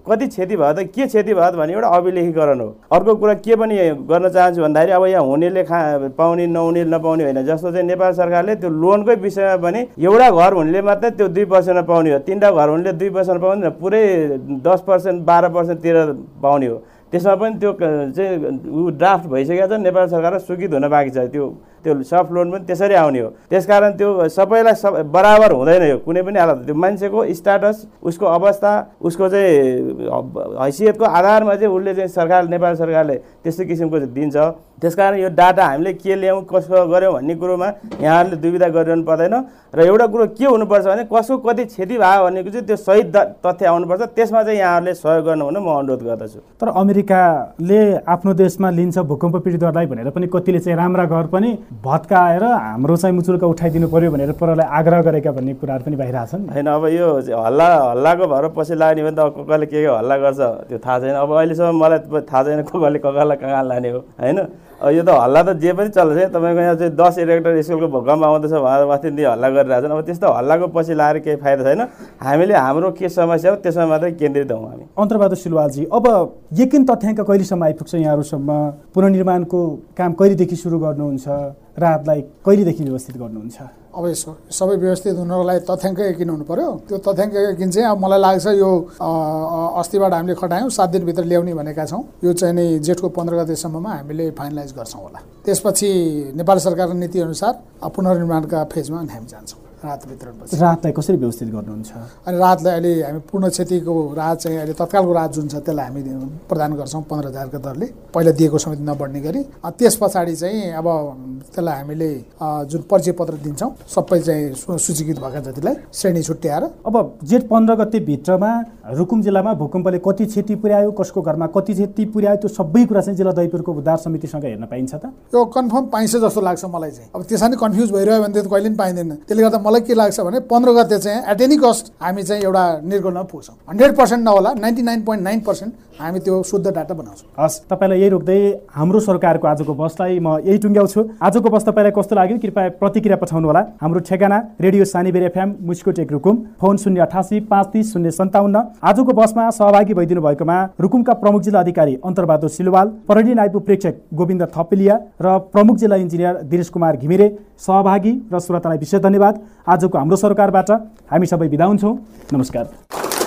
कति क्षति भयो त के क्षति भयो त भने एउटा अभिलेखीकरण हो। अर्को कुरा के पनि गर्न चाहन्छु भन्दाखेरि अब यहाँ हुनेले खा पाउने नहुने नपाउने होइन। जस्तो चाहिँ नेपाल सरकारले त्यो लोनकै विषयमा पनि एउटा घर हुनेले मात्रै त्यो दुई पर्सेन्टमा पाउने हो। तिनवटा घर हुनेले दुई पर्सेन्ट पाउने पुरै दस पर्सेन्ट बाह्र पर्सेन्टतिर पाउने हो। त्यसमा पनि त्यो चाहिँ ऊ ड्राफ्ट भइसकेको छ। नेपाल सरकार स्वीकृत हुन बाँकी छ। त्यो त्यो सफ्ट लोन पनि त्यसरी आउने हो। त्यसकारण त्यो सबैलाई सब बराबर हुँदैन यो। कुनै पनि हालत त्यो मान्छेको स्टाटस उसको अवस्था उसको चाहिँ हैसियतको आधारमा चाहिँ उसले चाहिँ सरकार नेपाल सरकारले त्यस्तो किसिमको दिन्छ। त्यसकारण यो डाटा हामीले के ल्याउँ कसो गऱ्यौँ भन्ने कुरोमा यहाँहरूले दुविधा गरिरहनु पर्दैन। र एउटा कुरो के हुनुपर्छ भने कसको कति क्षति भयो भनेको चाहिँ त्यो सही तथ्य आउनुपर्छ। त्यसमा चाहिँ यहाँहरूले सहयोग गर्नु हुन म अनुरोध गर्दछु। तर अमेरिकाले आफ्नो देशमा लिन्छ भूकम्प पीडितहरूलाई भनेर पनि कतिले चाहिँ राम्रा घर पनि भत्काएर हाम्रो चाहिँ मुचुल्का उठाइदिनु पर्यो भनेर परलाई आग्रह गरेका भन्ने कुराहरू पनि बाहिर होइन अब यो हल्ला हल्लाको भएर पछि लाग्ने भने त अब कसले के के हल्ला गर्छ त्यो थाहा छैन। अब अहिलेसम्म मलाई थाहा छैन कसले कसलाई कहाँ लाने हो होइन? यो त हल्ला त जे पनि चल्छ है। तपाईँको यहाँ चाहिँ दस इलेक्टर स्कुलको भूकम्प आउँदैछ भनेर दिन हल्ला गरिरहेको छन्। अब त्यस्तो हल्लाको पछि लाएर केही फाइदा छैन। हामीले हाम्रो के समस्या हो त्यसमा मात्रै केन्द्रित हौँ हामी। अन्तर्बहादुर सिलवालजी अब यकिन तथ्याङ्क कहिलेसम्म आइपुग्छ यहाँहरूसम्म? पुनर्निर्माणको काम कहिलेदेखि सुरु गर्नुहुन्छ? राहतलाई कहिलेदेखि व्यवस्थित गर्नुहुन्छ? अब यसो सबै व्यवस्थित हुनको लागि तथ्याङ्क यकिन हुनु पर्यो त्यो तथ्याङ्क यकिन चाहिँ अब मलाई लाग्छ यो अस्तिबाट हामीले खटायौँ सात दिनभित्र ल्याउने भनेका छौँ। यो चाहिँ नि जेठको पन्ध्र गतेसम्ममा हामीले फाइनलाइज गर्छौँ होला। त्यसपछि नेपाल सरकारको नीतिअनुसार पुनर्निर्माणका फेजमा हामी जान्छौँ। राहत वितरणपछि राहतलाई कसरी व्यवस्थित गर्नुहुन्छ? अनि राहतलाई अहिले हामी पूर्ण क्षतिको राहत चाहिँ अहिले तत्कालको राहत जुन छ त्यसलाई हामी प्रदान गर्छौँ पन्ध्र हजारको दरले। पहिला दिएको समेत नबढ्ने गरी। त्यस पछाडि चाहिँ अब त्यसलाई हामीले जुन परिचय पत्र दिन्छौँ सबै चाहिँ सूचीकृत भएका जतिलाई श्रेणी छुट्याएर। अब जेठ पन्ध्र गते भित्रमा रुकुम जिल्लामा भूकम्पले कति क्षति पुर्यायो कसको घरमा कति क्षति पुर्यायो त्यो सबै कुरा चाहिँ जिल्ला दैपुरको उद्धार समितिसँग हेर्न पाइन्छ त? यो कन्फर्म पाइन्छ जस्तो लाग्छ मलाई चाहिँ। अब त्यसमा नै कन्फ्युज भइरह्यो भने त्यो त कहिले पनि पाइँदैन। त्यसले गर्दा मलाई के लाग्छ भने पन्ध्र गते चाहिँ एट एनी कस्ट हामी चाहिँ एउटा निर्गोलमा पुग्छौँ। हन्ड्रेड पर्सेन्ट नहोला ninety nine point nine percent हामी त्यो शुद्ध डाटा बनाउँछौँ। हस् तपाईँलाई यही रोक्दै हाम्रो सरकारको आजको बसलाई म यही टुङ्ग्याउँछु। आजको बस तपाईँलाई कस्तो लाग्यो? कृपया प्रतिक्रिया पठाउनु होला हाम्रो ठेगाना रेडियो सानीबेर एफएम मुस्कोटेक रुकुम। फोन शून्य अठासी पाँच तिस शून्य सन्ताउन्न। आजको बसमा सहभागी भइदिनु भएकोमा रुकुमका प्रमुख जिल्ला अधिकारी अन्तर्बहादुर सिलवाल प्रहरी नायब प्रेक्षक गोविन्द थपेलिया र प्रमुख जिल्ला इन्जिनियर दिनेश कुमार घिमिरे सहभागी र श्रोतालाई विशेष धन्यवाद। आजको हाम्रो सरकारबाट हामी सबै बिदा हुन्छौँ। नमस्कार।